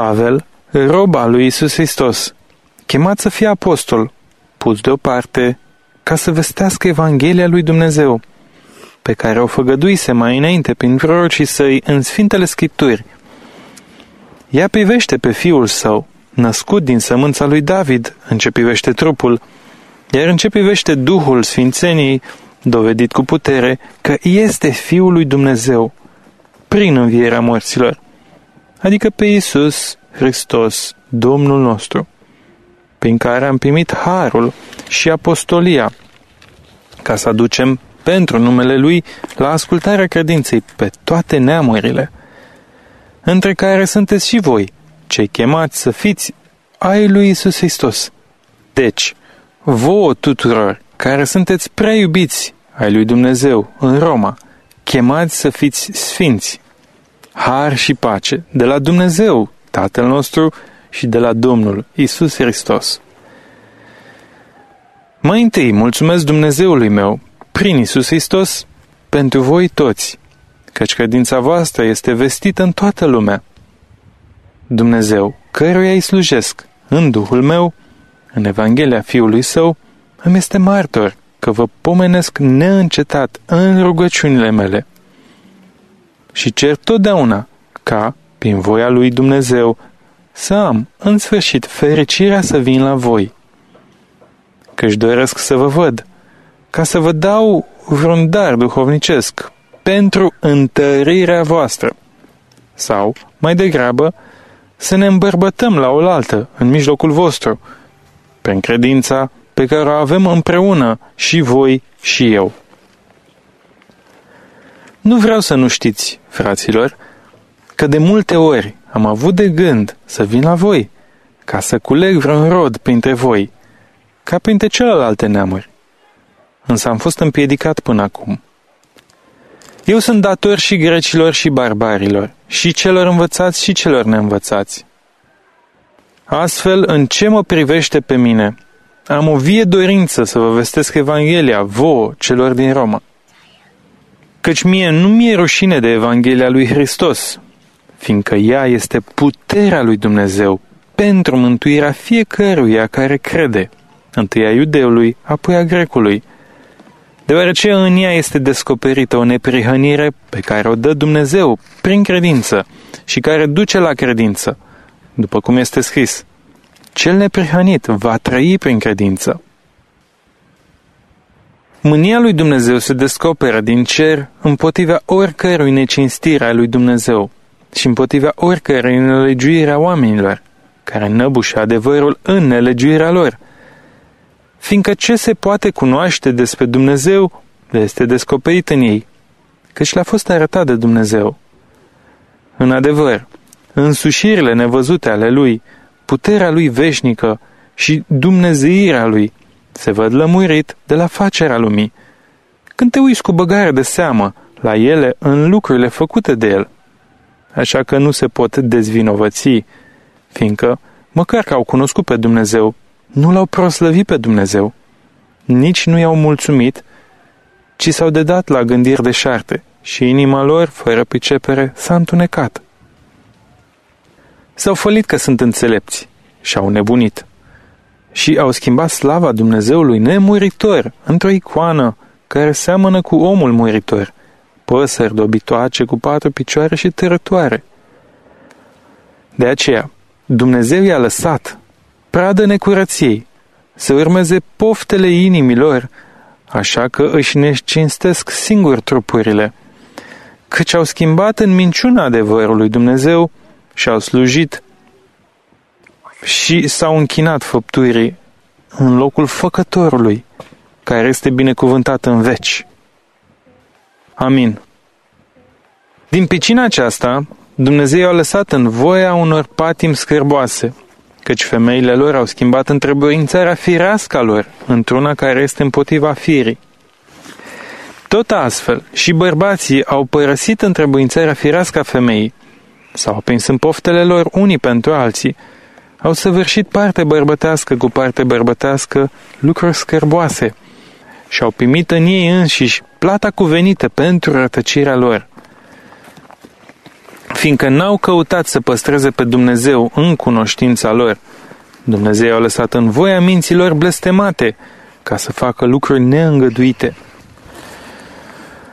Pavel, rob al lui Isus Hristos, chemat să fie apostol, pus deoparte ca să vestească Evanghelia lui Dumnezeu, pe care o făgăduise mai înainte prin prorocii săi în Sfintele Scripturi. Ea privește pe fiul său, născut din sămânța lui David, în ce privește trupul, iar în ce privește Duhul Sfințenii, dovedit cu putere că este Fiul lui Dumnezeu, prin învierea morților, adică pe Iisus Hristos, Domnul nostru, prin care am primit harul și apostolia, ca să aducem pentru numele Lui la ascultarea credinței pe toate neamurile, între care sunteți și voi, cei chemați să fiți ai lui Isus Hristos. Deci, vouă tuturor care sunteți prea iubiți ai lui Dumnezeu în Roma, chemați să fiți sfinți. Har și pace de la Dumnezeu, Tatăl nostru, și de la Domnul Isus Hristos. Mai întâi, mulțumesc Dumnezeului meu, prin Isus Hristos, pentru voi toți, căci credința voastră este vestită în toată lumea. Dumnezeu, căruia îi slujesc, în Duhul meu, în Evanghelia Fiului Său, îmi este martor că vă pomenesc neîncetat în rugăciunile mele. Și cer totdeauna ca, prin voia lui Dumnezeu, să am, în sfârșit, fericirea să vin la voi. Căci doresc să vă văd, ca să vă dau vreun dar duhovnicesc pentru întărirea voastră. Sau, mai degrabă, să ne îmbărbătăm la oaltă în mijlocul vostru, prin credința pe care o avem împreună și voi și eu. Nu vreau să nu știți, fraților, că de multe ori am avut de gând să vin la voi, ca să culeg vreun rod printre voi, ca printre celelalte neamuri. Însă am fost împiedicat până acum. Eu sunt dator și grecilor și barbarilor, și celor învățați și celor neînvățați. Astfel, în ce mă privește pe mine, am o vie dorință să vă vestesc Evanghelia vouă, celor din Roma. Căci mie nu mi-e rușine de Evanghelia lui Hristos, fiindcă ea este puterea lui Dumnezeu pentru mântuirea fiecăruia care crede, întâi a iudeului, apoi a grecului, deoarece în ea este descoperită o neprihănire pe care o dă Dumnezeu prin credință și care duce la credință, după cum este scris. Cel neprihănit va trăi prin credință. Mânia lui Dumnezeu se descoperă din cer împotriva oricărui necinstire a lui Dumnezeu și împotriva oricărei nelegiuire a oamenilor, care năbușă adevărul în nelegiuirea lor. Fiindcă ce se poate cunoaște despre Dumnezeu este descoperit în ei, căci le-a fost arătat de Dumnezeu. În adevăr, însușirile nevăzute ale Lui, puterea Lui veșnică și dumnezeirea Lui se văd lămurit de la facerea lumii. Când te uiți cu băgare de seamă la ele în lucrurile făcute de El, așa că nu se pot dezvinovăți, fiindcă, măcar că au cunoscut pe Dumnezeu, nu l-au proslăvit pe Dumnezeu, nici nu i-au mulțumit, ci s-au dedat la gândiri de șarte și inima lor, fără pricepere, s-a întunecat. S-au fălit că sunt înțelepți și au nebunit și au schimbat slava Dumnezeului nemuritor într-o icoană care seamănă cu omul muritor, păsări dobitoace cu patru picioare și tărătoare. De aceea, Dumnezeu i-a lăsat, pradă necurăției, să urmeze poftele inimilor, așa că își necinstesc singur trupurile, căci au schimbat în minciuna adevărului Dumnezeu și au slujit și s-au închinat făptuirii în locul făcătorului, care este binecuvântat în veci. Amin. Din picina aceasta, Dumnezeu a lăsat în voia unor patim scârboase, căci femeile lor au schimbat întrebuințarea firească a lor într-una care este împotriva firii. Tot astfel, și bărbații au părăsit întrebuințarea firească a femeii, s-au aprins în poftele lor unii pentru alții, au săvârșit parte bărbătească cu parte bărbătească lucruri scârboase și au primit în ei înșiși plata cuvenită pentru rătăcirea lor. fiindcă n-au căutat să păstreze pe Dumnezeu în cunoștința lor. Dumnezeu a lăsat în voia minților blestemate ca să facă lucruri neîngăduite.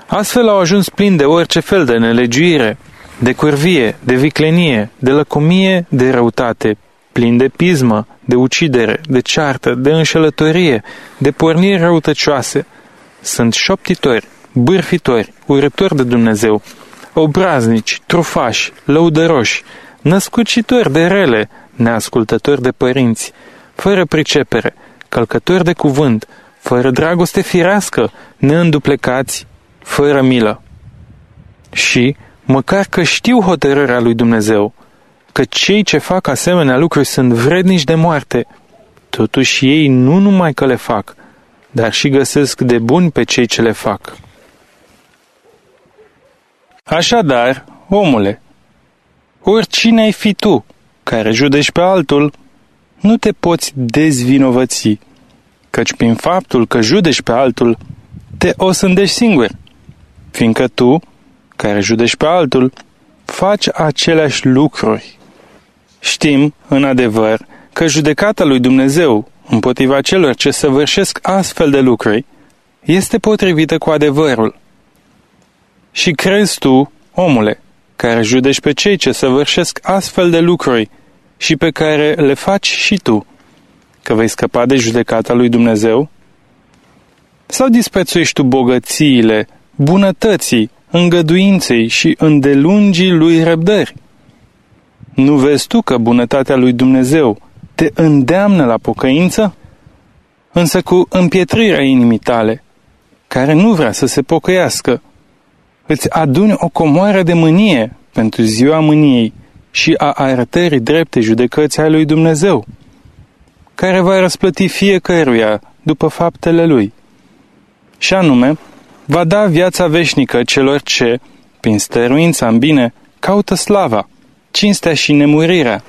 Astfel au ajuns plini de orice fel de nelegiuire, de curvie, de viclenie, de lăcomie, de răutate, plin de pismă, de ucidere, de ceartă, de înșelătorie, de porniri răutăcioase. Sunt șoptitori, bârfitori, urători de Dumnezeu, obraznici, trufași, lăudăroși, născucitori de rele, neascultători de părinți, fără pricepere, călcători de cuvânt, fără dragoste firească, neînduplecați, fără milă. Și, măcar că știu hotărârea lui Dumnezeu, că cei ce fac asemenea lucruri sunt vrednici de moarte, totuși ei nu numai că le fac, dar și găsesc de bun pe cei ce le fac. Așadar, omule, oricine ai fi tu care judești pe altul, nu te poți dezvinovăți, căci prin faptul că judești pe altul, te osândești singur, fiindcă tu, care judești pe altul, faci aceleași lucruri. Știm, în adevăr, că judecata lui Dumnezeu împotriva celor ce săvârșesc astfel de lucruri este potrivită cu adevărul. Și crezi tu, omule, care judești pe cei ce săvârșesc astfel de lucruri și pe care le faci și tu, că vei scăpa de judecata lui Dumnezeu? Sau disprețuiești tu bogățiile, bunătății, îngăduinței și îndelungii lui răbdări? Nu vezi tu că bunătatea lui Dumnezeu te îndeamnă la pocăință? Însă cu împietrirea inimii tale, care nu vrea să se pocăiască, îți aduni o comoară de mânie pentru ziua mâniei și a arătării drepte judecății a lui Dumnezeu, care va răsplăti fiecăruia după faptele lui. Și anume, va da viața veșnică celor ce, prin stăruința în bine, caută slava, cinstea și nemurirea,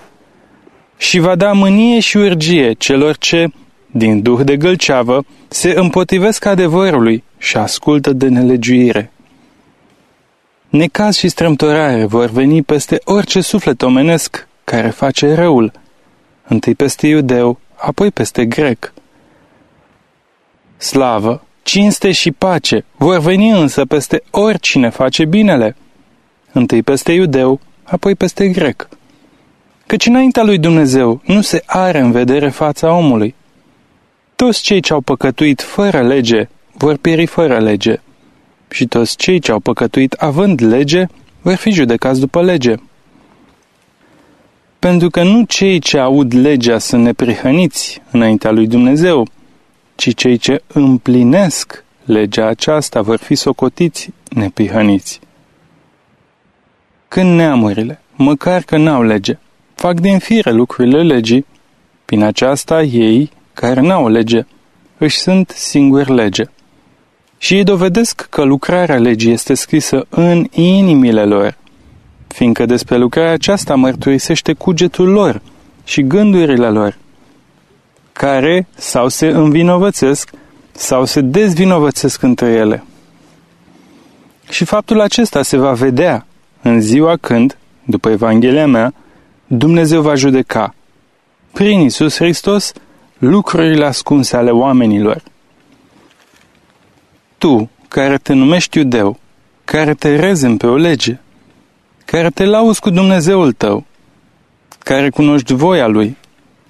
și va da mânie și urgie celor ce, din duh de gălceavă, se împotrivesc adevărului și ascultă de nelegiuire. Necaz și strâmtorare vor veni peste orice suflet omenesc care face răul, întâi peste iudeu, apoi peste grec. Slavă, cinste și pace vor veni însă peste oricine face binele, întâi peste iudeu, apoi peste grec. Căci înaintea lui Dumnezeu nu se are în vedere fața omului. Toți cei ce au păcătuit fără lege vor pieri fără lege și toți cei ce au păcătuit având lege vor fi judecați după lege. Pentru că nu cei ce aud legea sunt neprihăniți înaintea lui Dumnezeu, ci cei ce împlinesc legea aceasta vor fi socotiți neprihăniți. Când neamurile, măcar că n-au lege, fac din fire lucrurile legii, prin aceasta ei, care n-au lege, își sunt singuri lege. Și ei dovedesc că lucrarea legii este scrisă în inimile lor, fiindcă despre lucrarea aceasta mărturisește cugetul lor și gândurile lor, care sau se învinovățesc sau se dezvinovățesc între ele. Și faptul acesta se va vedea în ziua când, după Evanghelia mea, Dumnezeu va judeca, prin Isus Hristos, lucrurile ascunse ale oamenilor tu, care te numești iudeu, care te rezem pe o lege, care te lauzi cu Dumnezeul tău, care cunoști voia Lui,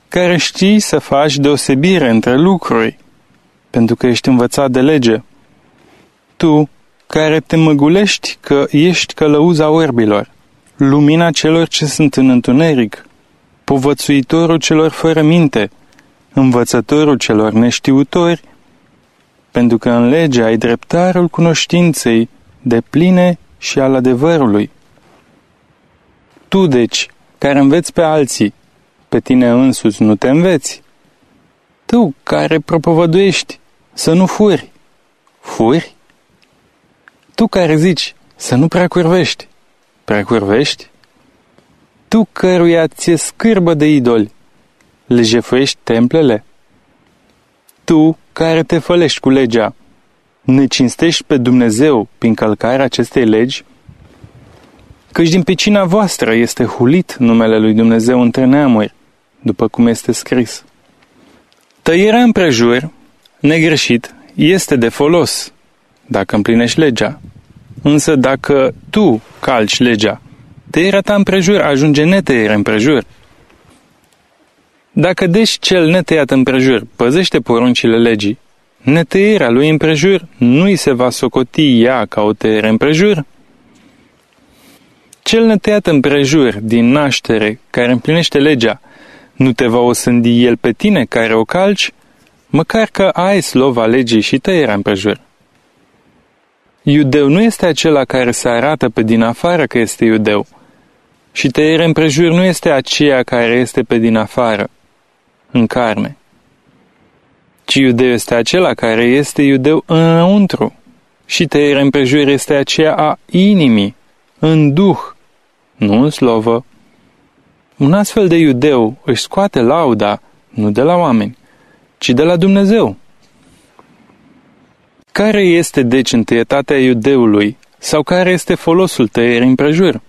care știi să faci deosebire între lucruri, pentru că ești învățat de lege. Tu, care te măgulești că ești călăuza orbilor, lumina celor ce sunt în întuneric, povățuitorul celor fără minte, învățătorul celor neștiutori, pentru că în lege ai dreptarul cunoștinței de pline și al adevărului. Tu, deci, care înveți pe alții, pe tine însuți nu te înveți. Tu, care propovăduiești să nu furi, furi? Tu care zici să nu prea curvești, prea curvești? Tu căruia ți-e scârbă de idoli, le jefuiești templele? Tu, care te fălești cu legea, ne cinstești pe Dumnezeu prin călcarea acestei legi? Căci din pecina voastră este hulit numele lui Dumnezeu între neamuri, după cum este scris. Tăierea împrejur, negreșit, este de folos, dacă împlinești legea. Însă dacă tu calci legea, tăierea ta împrejur ajunge netăiere împrejur. Dacă deci cel netăiat împrejur păzește poruncile legii, netăierea lui împrejur nu îi se va socoti ea ca o tăiere împrejur? Cel netăiat împrejur din naștere, care împlinește legea, nu te va osândi el pe tine care o calci, măcar că ai slova legii și tăierea împrejur. Iudeu nu este acela care se arată pe din afară că este iudeu, și tăierea împrejur nu este aceea care este pe din afară, în carne, ci iudeu este acela care este iudeu înăuntru, și tăierea împrejur este aceea a inimii, în duh, nu în slovă. Un astfel de iudeu își scoate lauda nu de la oameni, ci de la Dumnezeu. Care este deci întâietatea iudeului sau care este folosul tăierii împrejur?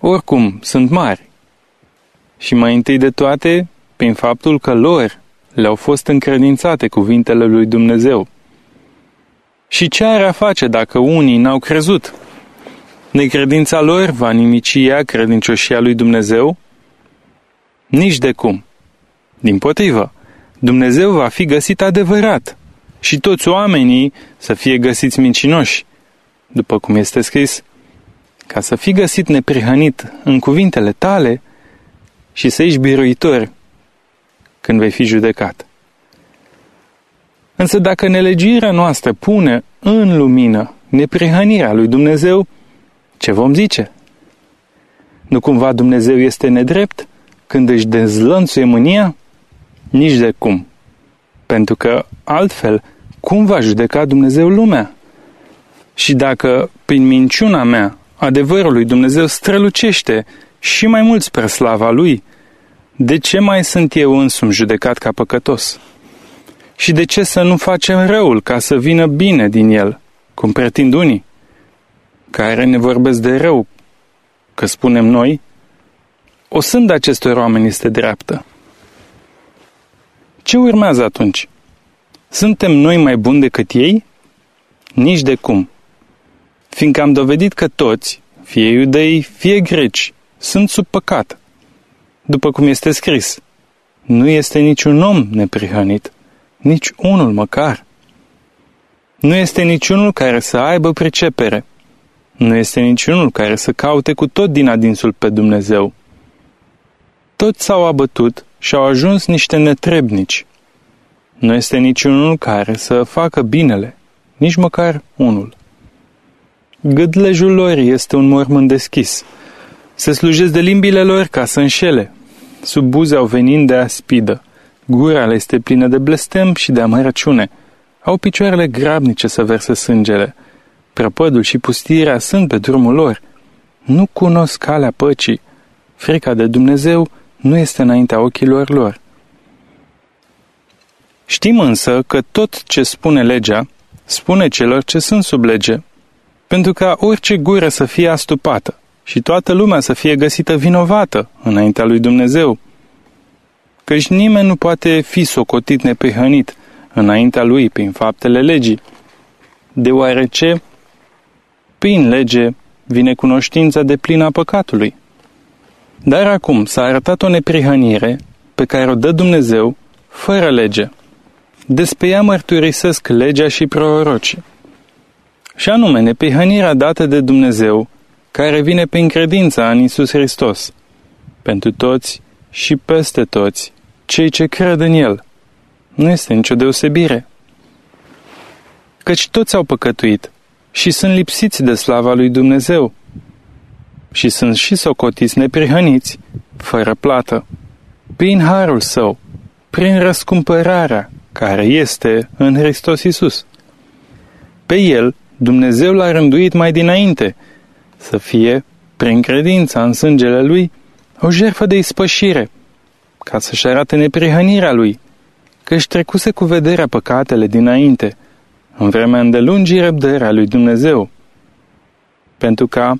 Oricum, sunt mari. Și mai întâi de toate, prin faptul că lor le-au fost încredințate cuvintele lui Dumnezeu. Și ce ar face dacă unii n-au crezut? Necredința lor va nimici ea credincioșia lui Dumnezeu? Nici de cum. Din potrivă, Dumnezeu va fi găsit adevărat și toți oamenii să fie găsiți mincinoși, după cum este scris, ca să fii găsit neprihănit în cuvintele tale și să ești biruitor când vei fi judecat. Însă dacă nelegirea noastră pune în lumină neprihănirea lui Dumnezeu, ce vom zice? Nu cumva Dumnezeu este nedrept când își dezlănțuie mânia? Nici de cum. Pentru că altfel, cum va judeca Dumnezeu lumea? Și dacă, prin minciuna mea, adevărul lui Dumnezeu strălucește și mai mult spre slava Lui, de ce mai sunt eu însumi judecat ca păcătos? Și de ce să nu facem răul ca să vină bine din el, cum pretind unii? care ne vorbesc de rău, că spunem noi, o sând acestor oameni este dreaptă. Ce urmează atunci? Suntem noi mai buni decât ei? Nici de cum. Fiindcă am dovedit că toți, fie iudei, fie greci, sunt sub păcat. După cum este scris, nu este niciun om neprihănit, nici unul măcar. Nu este niciunul care să aibă pricepere. Nu este niciunul care să caute cu tot din adinsul pe Dumnezeu. Toți s-au abătut și au ajuns niște netrebnici. Nu este niciunul care să facă binele, nici măcar unul. Gâdlejul lor este un mormânt deschis. Se slujesc de limbile lor ca să înșele. Sub buze au venind de aspidă. Gura le este plină de blestem și de amărăciune. Au picioarele grabnice să verse sângele. Prăpădul și pustirea sunt pe drumul lor. Nu cunosc calea păcii. Frica de Dumnezeu nu este înaintea ochilor lor. Știm însă că tot ce spune legea, spune celor ce sunt sub lege, pentru ca orice gură să fie astupată și toată lumea să fie găsită vinovată înaintea lui Dumnezeu. Căci nimeni nu poate fi socotit neprihănit înaintea lui prin faptele legii, deoarece prin lege vine cunoștința de plină a păcatului. Dar acum s-a arătat o neprihănire pe care o dă Dumnezeu fără lege. Despre ea mărturisesc legea și prorocii. Și anume, neprihănirea dată de Dumnezeu, care vine prin credința în Isus Hristos, pentru toți și peste toți, cei ce cred în El. Nu este nicio deosebire. Căci toți au păcătuit și sunt lipsiți de slava lui Dumnezeu și sunt și socotiți neprihăniți, fără plată, prin harul său, prin răscumpărarea care este în Hristos Isus. Pe el, Dumnezeu l-a rânduit mai dinainte să fie, prin credința în sângele lui, o jertfă de ispășire, ca să-și arate neprihănirea lui, că își trecuse cu vederea păcatele dinainte – în vremea îndelungii răbdării a lui Dumnezeu, pentru ca,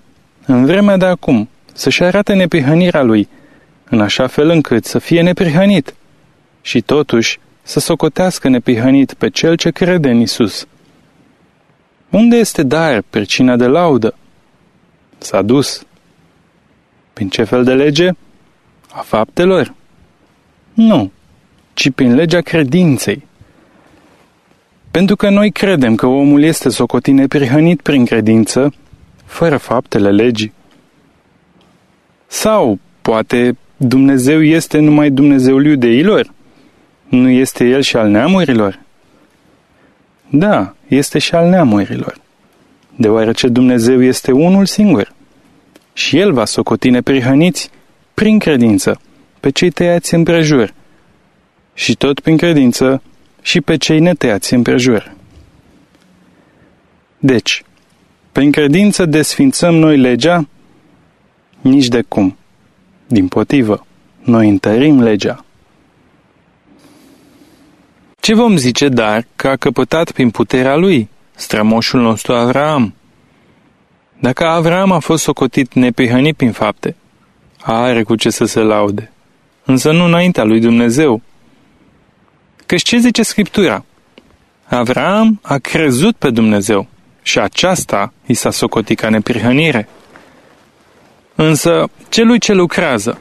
în vremea de acum, să-și arate neprihănirea lui, în așa fel încât să fie neprihănit și totuși să socotească neprihănit pe cel ce crede în Isus. Unde este dar pricina de laudă? S-a dus. Prin ce fel de lege? A faptelor? Nu, ci prin legea credinței. Pentru că noi credem că omul este socotit neprihănit prin credință, fără faptele legii. Sau, poate, Dumnezeu este numai Dumnezeul iudeilor? Nu este El și al neamurilor? Da, este și al neamurilor, deoarece Dumnezeu este unul singur. Și El va socoti neprihăniți prin credință pe cei tăiați împrejur și tot prin credință și pe cei netăiați împrejur. Deci, prin credință desfințăm noi legea? Nici de cum. Din potrivă, noi întărim legea. Ce vom zice, dar, că a căpătat prin puterea lui, strămoșul nostru Avraam? Dacă Avraam a fost socotit neprihănit prin fapte, are cu ce să se laude, însă nu înaintea lui Dumnezeu. Căci ce zice Scriptura? Avraam a crezut pe Dumnezeu și aceasta i s-a socotit ca neprihănire. Însă, celui ce lucrează,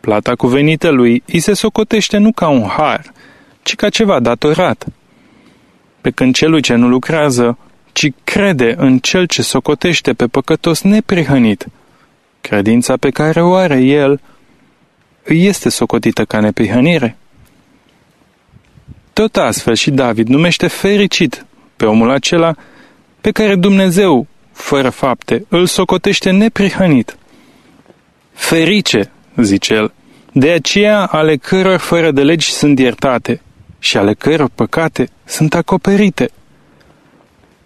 plata cuvenită lui îi se socotește nu ca un har, ci ca ceva datorat. Pe când celui ce nu lucrează, ci crede în cel ce socotește pe păcătos neprihănit, credința pe care o are el îi este socotită ca neprihănire. Tot astfel și David numește fericit pe omul acela pe care Dumnezeu, fără fapte, îl socotește neprihănit. Ferice, zice el, de aceea ale căror fără de legi sunt iertate și ale căror păcate sunt acoperite.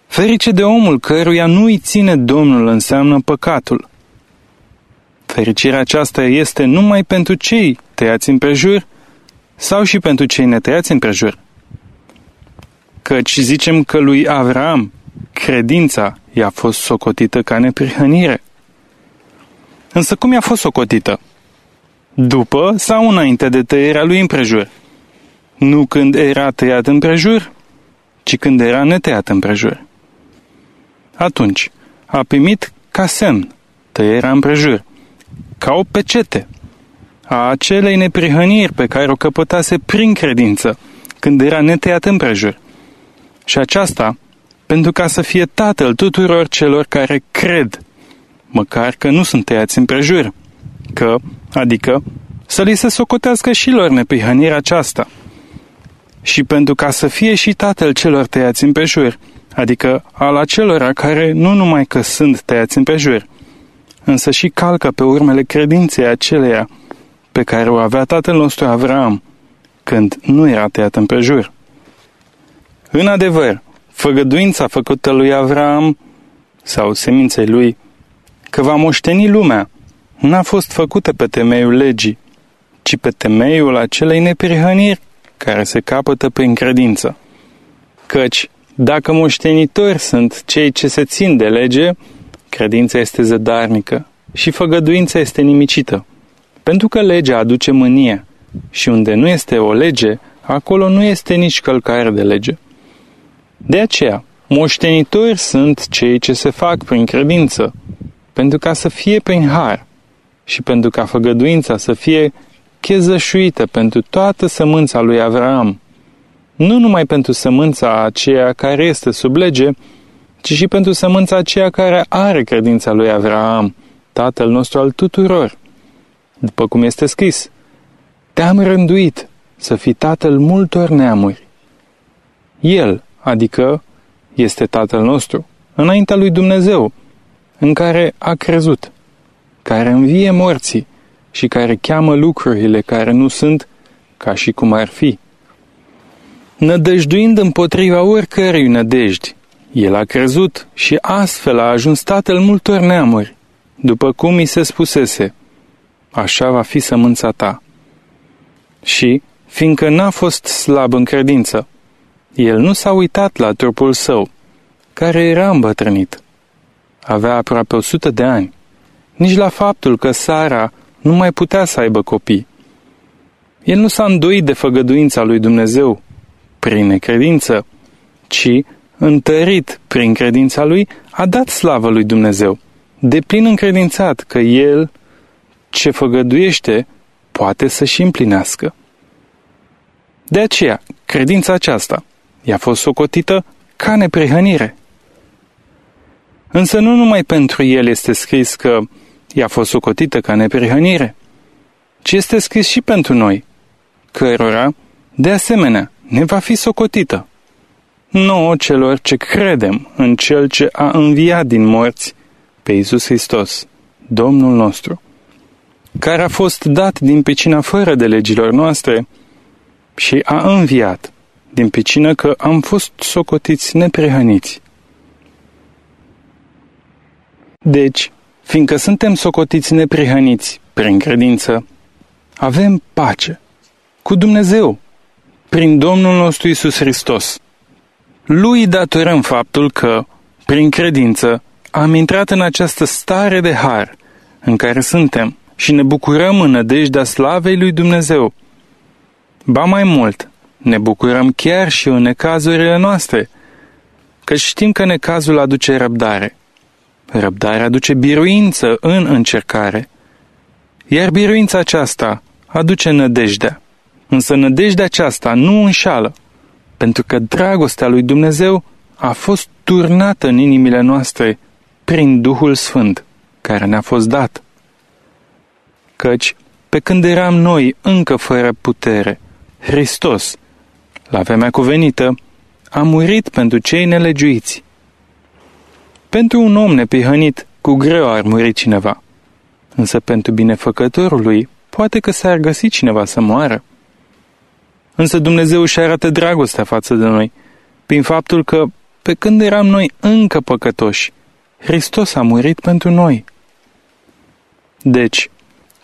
Ferice de omul căruia nu îi ține Domnul înseamnă păcatul. Fericirea aceasta este numai pentru cei tăiați împrejur sau și pentru cei netăiați împrejur. Căci zicem că lui Avram credința i-a fost socotită ca neprihănire. Însă cum i-a fost socotită? După sau înainte de tăierea lui împrejur? Nu când era tăiat împrejur, ci când era netăiat împrejur. Atunci, a primit ca semn tăierea împrejur, ca o pecete a acelei neprihăniri pe care o căpătase prin credință, când era netăiat împrejur. Și aceasta pentru ca să fie tatăl tuturor celor care cred, măcar că nu sunt tăiați împrejur, că, adică, să li se socotească și lor neprihănirea aceasta. Și pentru ca să fie și tatăl celor tăiați împrejur, adică al acelora care nu numai că sunt tăiați împrejur, însă și calcă pe urmele credinței aceleia pe care o avea tatăl nostru Avram, când nu era tăiat împrejur. În adevăr, făgăduința făcută lui Avram sau seminței lui, că va moșteni lumea, n-a fost făcută pe temeiul legii, ci pe temeiul acelei neprihăniri care se capătă prin credință. Căci, dacă moștenitori sunt cei ce se țin de lege, credința este zădarnică și făgăduința este nimicită. Pentru că legea aduce mânie și unde nu este o lege, acolo nu este nici călcare de lege. De aceea, moștenitori sunt cei ce se fac prin credință, pentru ca să fie prin har și pentru ca făgăduința să fie chezășuită pentru toată sămânța lui Avram, nu numai pentru sămânța aceea care este sub lege, ci și pentru sămânța aceea care are credința lui Avram, tatăl nostru al tuturor. După cum este scris, te-am rânduit să fii tatăl multor neamuri. El, adică este Tatăl nostru, înaintea lui Dumnezeu, în care a crezut, care învie morții și care cheamă lucrurile care nu sunt ca și cum ar fi. Nădăjduind împotriva oricărei nădejdi, el a crezut și astfel a ajuns tatăl multor neamuri, după cum i se spusese, așa va fi sămânța ta. Și, fiindcă n-a fost slab în credință, el nu s-a uitat la trupul său, care era îmbătrânit. Avea aproape o sută de ani nici la faptul că Sara nu mai putea să aibă copii. El nu s-a îndoit de făgăduința lui Dumnezeu prin necredință, ci, întărit prin credința lui, a dat slavă lui Dumnezeu, de plin încredințat că el, ce făgăduiește, poate să și împlinească. De aceea, credința aceasta i-a fost socotită ca neprihănire. Însă nu numai pentru el este scris că i-a fost socotită ca neprihănire, ci este scris și pentru noi, cărora, de asemenea, ne va fi socotită. Nouă celor ce credem în Cel ce a înviat din morți pe Iisus Hristos, Domnul nostru, care a fost dat din pecina fără de legilor noastre și a înviat din pecină că am fost socotiți neprehăniți. Deci, fiindcă suntem socotiți neprihăniți prin credință, avem pace cu Dumnezeu, prin Domnul nostru Isus Hristos. Lui datorăm faptul că, prin credință, am intrat în această stare de har în care suntem și ne bucurăm în nădejdea slavei lui Dumnezeu. Ba mai mult, ne bucurăm chiar și în necazurile noastre, că știm că necazul aduce răbdare. Răbdarea aduce biruință în încercare, iar biruința aceasta aduce nădejdea. Însă nădejdea aceasta nu înșală, pentru că dragostea lui Dumnezeu a fost turnată în inimile noastre prin Duhul Sfânt, care ne-a fost dat. Căci, pe când eram noi încă fără putere, Hristos, la vremea cuvenită, a murit pentru cei nelegiuiți. Pentru un om nepihănit, cu greu ar muri cineva, însă pentru binefăcătorul lui, poate că s-ar găsi cineva să moară. Însă Dumnezeu își arată dragostea față de noi, prin faptul că, pe când eram noi încă păcătoși, Hristos a murit pentru noi. Deci,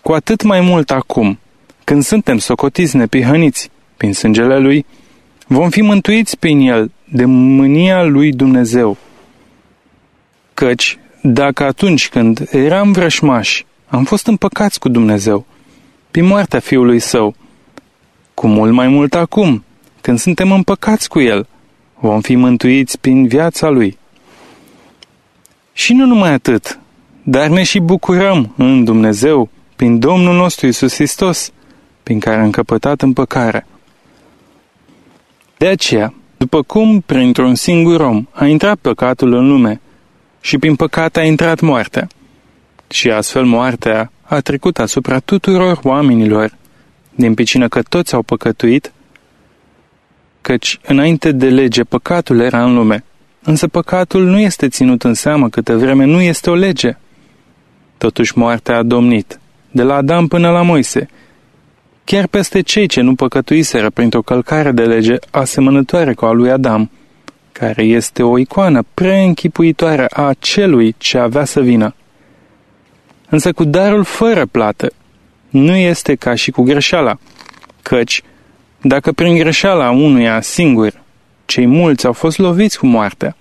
cu atât mai mult acum, când suntem socotiți nepihăniți prin sângele Lui, vom fi mântuiți prin El de mânia Lui Dumnezeu. Căci, dacă atunci când eram vrășmași, am fost împăcați cu Dumnezeu, prin moartea Fiului Său, cu mult mai mult acum, când suntem împăcați cu El, vom fi mântuiți prin viața Lui. Și nu numai atât, dar ne și bucurăm în Dumnezeu, prin Domnul nostru Isus Hristos, prin care am căpătat împăcarea. De aceea, după cum printr-un singur om a intrat păcatul în lume și prin păcat a intrat moartea, și astfel moartea a trecut asupra tuturor oamenilor, din picină că toți au păcătuit, căci înainte de lege păcatul era în lume, însă păcatul nu este ținut în seamă câtă vreme nu este o lege. Totuși moartea a domnit, de la Adam până la Moise, chiar peste cei ce nu păcătuiseră printr-o călcare de lege asemănătoare cu a lui Adam, care este o icoană preînchipuitoare a celui ce avea să vină. Însă cu darul fără plată, nu este ca și cu greșeala, căci, dacă prin greșeala unuia singur cei mulți au fost loviți cu moartea,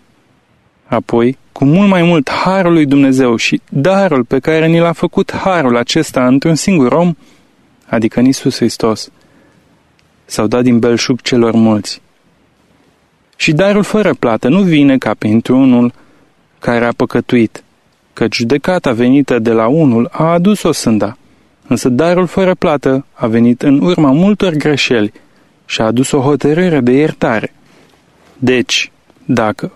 apoi, cu mult mai mult harul lui Dumnezeu și darul pe care ni l-a făcut harul acesta într-un singur om, adică în Iisus Hristos, s-au dat din belșug celor mulți. Și darul fără plată nu vine ca pentru unul care a păcătuit, că judecata venită de la unul a adus o sânda, însă darul fără plată a venit în urma multor greșeli și a adus o hotărâre de iertare. Deci, dacă,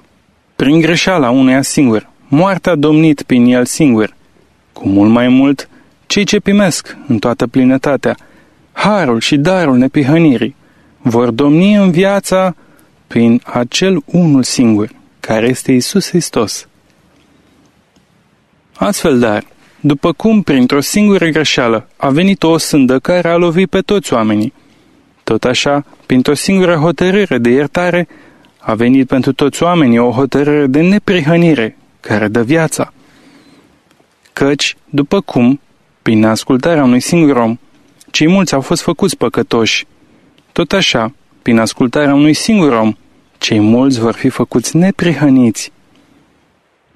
prin greșeala uneia singur, moartea a domnit prin el singur, cu mult mai mult, cei ce primesc în toată plinătatea, harul și darul nepihănirii, vor domni în viața prin acel unul singur, care este Isus Hristos. Astfel, dar, după cum printr-o singură greșeală a venit o sândă care a lovit pe toți oamenii, tot așa, printr-o singură hotărâre de iertare, a venit pentru toți oamenii o hotărâre de neprihănire care dă viața. Căci, după cum, prin ascultarea unui singur om, cei mulți au fost făcuți păcătoși, tot așa, prin ascultarea unui singur om, cei mulți vor fi făcuți neprihăniți.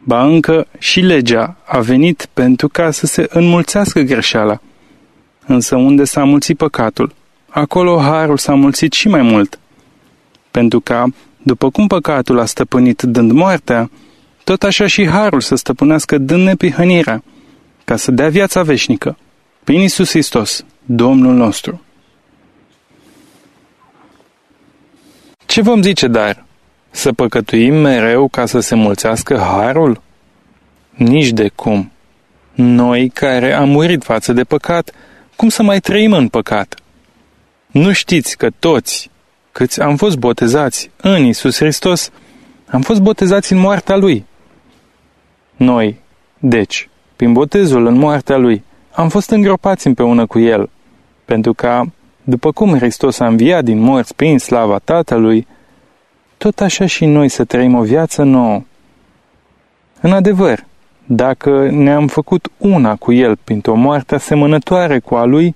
Ba încă și legea a venit pentru ca să se înmulțească greșeala. Însă unde s-a mulțit păcatul, acolo harul s-a mulțit și mai mult. Pentru ca, după cum păcatul a stăpânit dând moartea, tot așa și harul să stăpânească dând nepihănirea, ca să dea viața veșnică, prin Iisus Hristos, Domnul nostru. Ce vom zice, dar? Să păcătuim mereu ca să se mulțească harul? Nici de cum. Noi care am murit față de păcat, cum să mai trăim în păcat? Nu știți că toți, câți am fost botezați în Isus Hristos, am fost botezați în moartea Lui. Noi, deci, prin botezul în moartea Lui, am fost îngropați împreună cu El, pentru ca, după cum Hristos a înviat din morți prin slava Tatălui, tot așa și noi să trăim o viață nouă. În adevăr, dacă ne-am făcut una cu El printr-o moarte asemănătoare cu a Lui,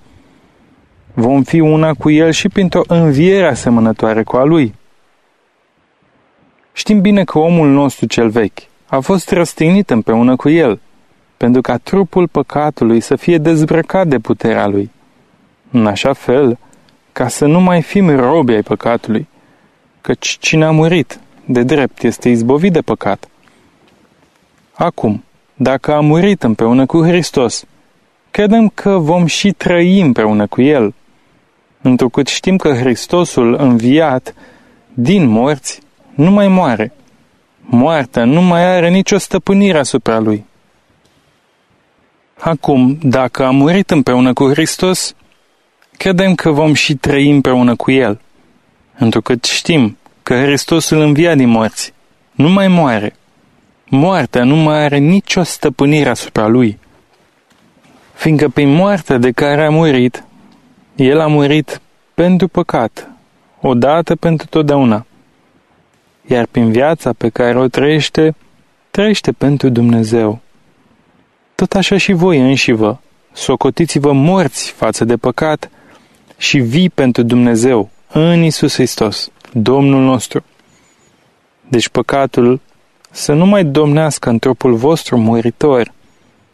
vom fi una cu El și printr-o înviere asemănătoare cu a Lui. Știm bine că omul nostru cel vechi a fost răstignit împreună cu El, pentru ca trupul păcatului să fie dezbrăcat de puterea Lui, în așa fel ca să nu mai fim robi ai păcatului, căci cine a murit de drept este izbovit de păcat. Acum, dacă am murit împreună cu Hristos, credem că vom și trăi împreună cu El, întrucât știm că Hristosul înviat din morți nu mai moare. Moartea nu mai are nicio stăpânire asupra Lui. Acum, dacă am murit împreună cu Hristos, credem că vom și trăi împreună cu El, întrucât știm că Hristosul învia din morți nu mai moare, moartea nu mai are nicio stăpânire asupra lui. Fiindcă prin moartea de care a murit, el a murit pentru păcat, odată pentru totdeauna. Iar prin viața pe care o trăiește, trăiește pentru Dumnezeu. Tot așa și voi înși vă, socotiți-vă morți față de păcat și vii pentru Dumnezeu în Isus Hristos, Domnul nostru. Deci păcatul să nu mai domnească în trupul vostru muritor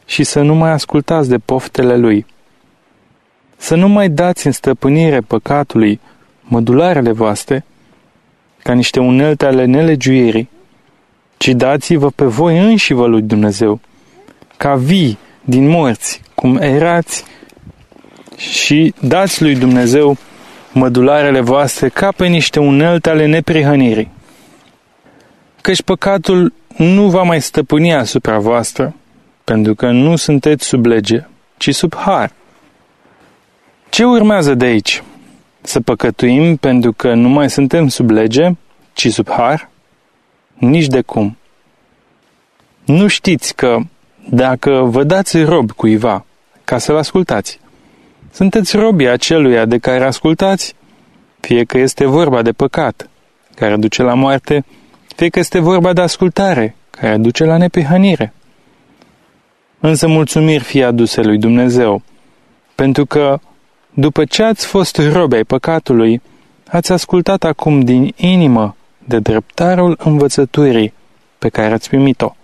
și să nu mai ascultați de poftele lui. Să nu mai dați în stăpânire păcatului mădularele voastre ca niște unelte ale nelegiuirii, ci dați-vă pe voi înși vă lui Dumnezeu, ca vii din morți, cum erați, și dați lui Dumnezeu mădularele voastre ca pe niște unelte ale neprihănirii căci păcatul nu va mai stăpâni asupra voastră, pentru că nu sunteți sub lege, ci sub har. Ce urmează de aici? Să păcătuim pentru că nu mai suntem sub lege, ci sub har? Nici de cum. Nu știți că dacă vă dați rob cuiva ca să-l ascultați, sunteți robii aceluia de care ascultați, fie că este vorba de păcat, care duce la moarte, fie că este vorba de ascultare, care duce la nepihănire. Însă mulțumiri fie aduse lui Dumnezeu, pentru că, după ce ați fost robe ai păcatului, ați ascultat acum din inimă de dreptarul învățăturii pe care ați primit-o.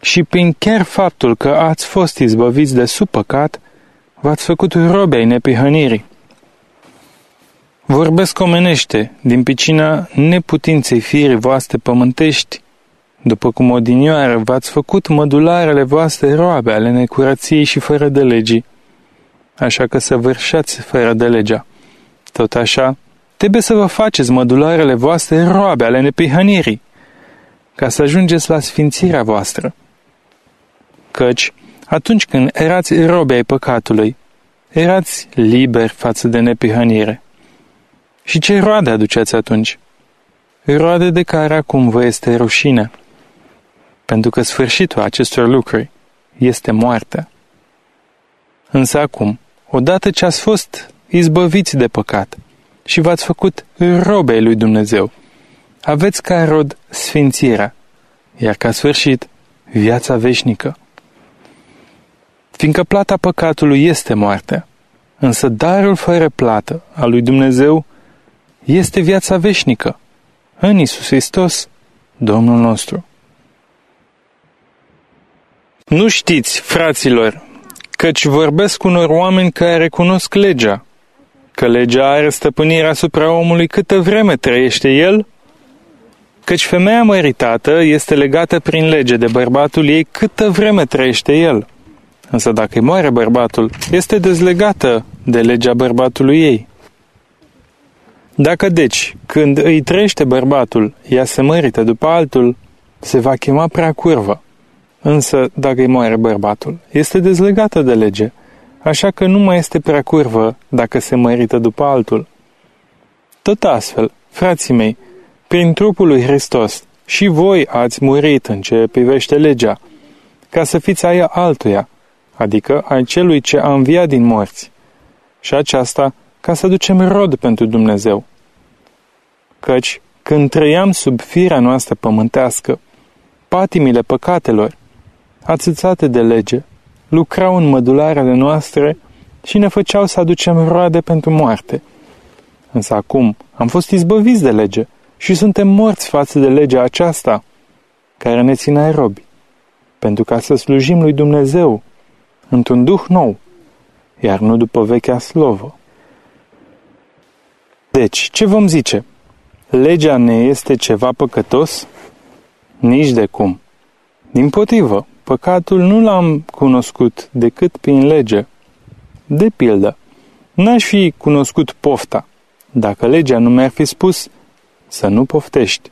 Și prin chiar faptul că ați fost izbăviți de sub păcat, v-ați făcut robe ai nepihănirii. Vorbesc omenește, din picina neputinței firii voastre pământești, după cum odinioară v-ați făcut mădularele voastre roabe ale necurăției și fără de legii, așa că să vârșați fără de legea. Tot așa, trebuie să vă faceți mădularele voastre roabe ale nepihănirii, ca să ajungeți la sfințirea voastră. Căci, atunci când erați robe ai păcatului, erați liberi față de nepihănire. Și ce roade aduceți atunci? Roade de care acum vă este rușine, pentru că sfârșitul acestor lucruri este moartea. Însă acum, odată ce ați fost izbăviți de păcat și v-ați făcut robei lui Dumnezeu, aveți ca rod sfințirea, iar ca sfârșit viața veșnică. Fiindcă plata păcatului este moartea, însă darul fără plată al lui Dumnezeu este viața veșnică în Isus Hristos, Domnul nostru. Nu știți, fraților, căci vorbesc unor oameni care cunosc legea, că legea are stăpânirea asupra omului câtă vreme trăiește el, căci femeia măritată este legată prin lege de bărbatul ei câtă vreme trăiește el. Însă dacă îi moare bărbatul, este dezlegată de legea bărbatului ei. Dacă deci, când îi trăiește bărbatul, ea se mărită după altul, se va chema prea curvă. Însă, dacă îi moare bărbatul, este dezlegată de lege, așa că nu mai este prea curvă dacă se mărită după altul. Tot astfel, frații mei, prin trupul lui Hristos, și voi ați murit în ce privește legea, ca să fiți aia altuia, adică ai celui ce a înviat din morți. Și aceasta ca să ducem rod pentru Dumnezeu. Căci, când trăiam sub firea noastră pământească, patimile păcatelor, ațățate de lege, lucrau în mădularele noastre și ne făceau să aducem roade pentru moarte. Însă acum am fost izbăviți de lege și suntem morți față de legea aceasta, care ne ține robi, pentru ca să slujim lui Dumnezeu într-un duh nou, iar nu după vechea slovă. Deci, ce vom zice? Legea ne este ceva păcătos? Nici de cum. Din potrivă, păcatul nu l-am cunoscut decât prin lege. De pildă, n-aș fi cunoscut pofta, dacă legea nu mi-ar fi spus să nu poftești.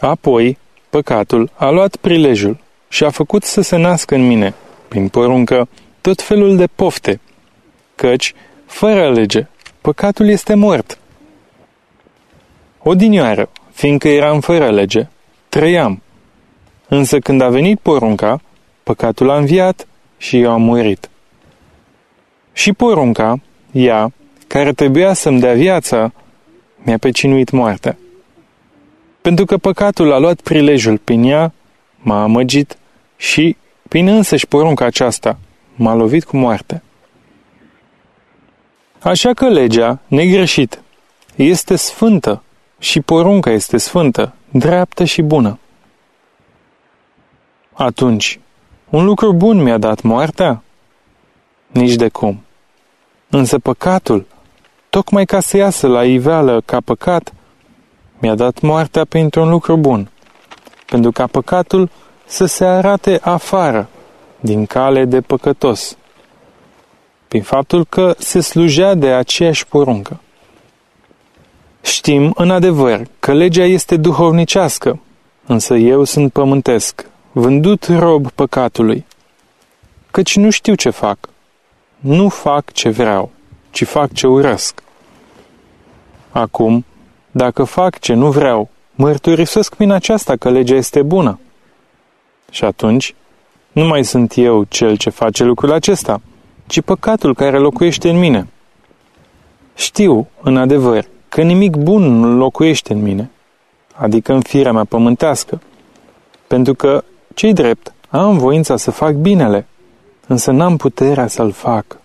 Apoi, păcatul a luat prilejul și a făcut să se nască în mine, prin poruncă, tot felul de pofte, căci, fără lege, păcatul este mort. Odinioară, fiindcă eram fără lege, trăiam. Însă când a venit porunca, păcatul a înviat și eu am murit. Și porunca, ea, care trebuia să-mi dea viața, mi-a pecinuit moartea. Pentru că păcatul a luat prilejul prin ea, m-a amăgit și, prin însăși porunca aceasta, m-a lovit cu moarte. Așa că legea, negreșit, este sfântă și porunca este sfântă, dreaptă și bună. Atunci, un lucru bun mi-a dat moartea? Nici de cum. Însă păcatul, tocmai ca să iasă la iveală ca păcat, mi-a dat moartea printr-un lucru bun, pentru ca păcatul să se arate afară, din cale de păcătos, prin faptul că se slujea de aceeași poruncă. Știm, în adevăr, că legea este duhovnicească, însă eu sunt pământesc, vândut rob păcatului, căci nu știu ce fac. Nu fac ce vreau, ci fac ce urăsc. Acum, dacă fac ce nu vreau, mărturisesc prin aceasta că legea este bună. Și atunci, nu mai sunt eu cel ce face lucrul acesta, ci păcatul care locuiește în mine. Știu, în adevăr, că nimic bun nu locuiește în mine, adică în firea mea pământească, pentru că, cei drept, am voința să fac binele, însă n-am puterea să-l fac.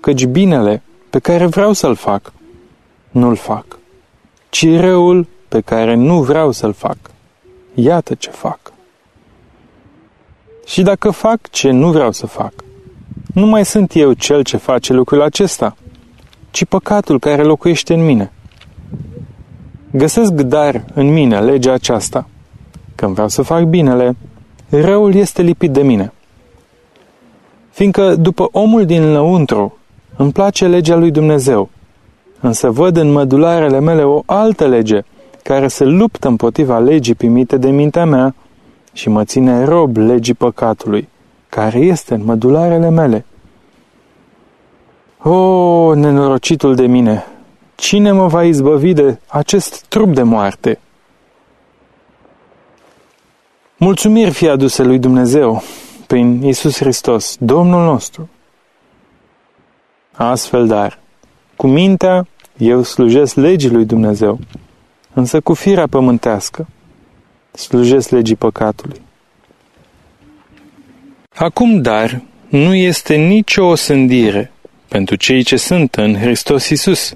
Căci binele pe care vreau să-l fac, nu-l fac, ci răul pe care nu vreau să-l fac. Iată ce fac. Și dacă fac ce nu vreau să fac, nu mai sunt eu cel ce face lucrul acesta, ci păcatul care locuiește în mine. Găsesc dar în mine legea aceasta. Când vreau să fac binele, răul este lipit de mine. Fiindcă după omul din lăuntru îmi place legea lui Dumnezeu, însă văd în mădularele mele o altă lege care se luptă împotriva legii primite de mintea mea și mă ține rob legii păcatului, care este în mădularele mele. O, nenorocitul de mine! Cine mă va izbăvi de acest trup de moarte? Mulțumiri fie aduse lui Dumnezeu prin Isus Hristos, Domnul nostru. Astfel, dar, cu mintea eu slujesc legii lui Dumnezeu, însă cu firea pământească slujesc legii păcatului. Acum, dar, nu este nicio osândire pentru cei ce sunt în Hristos Isus,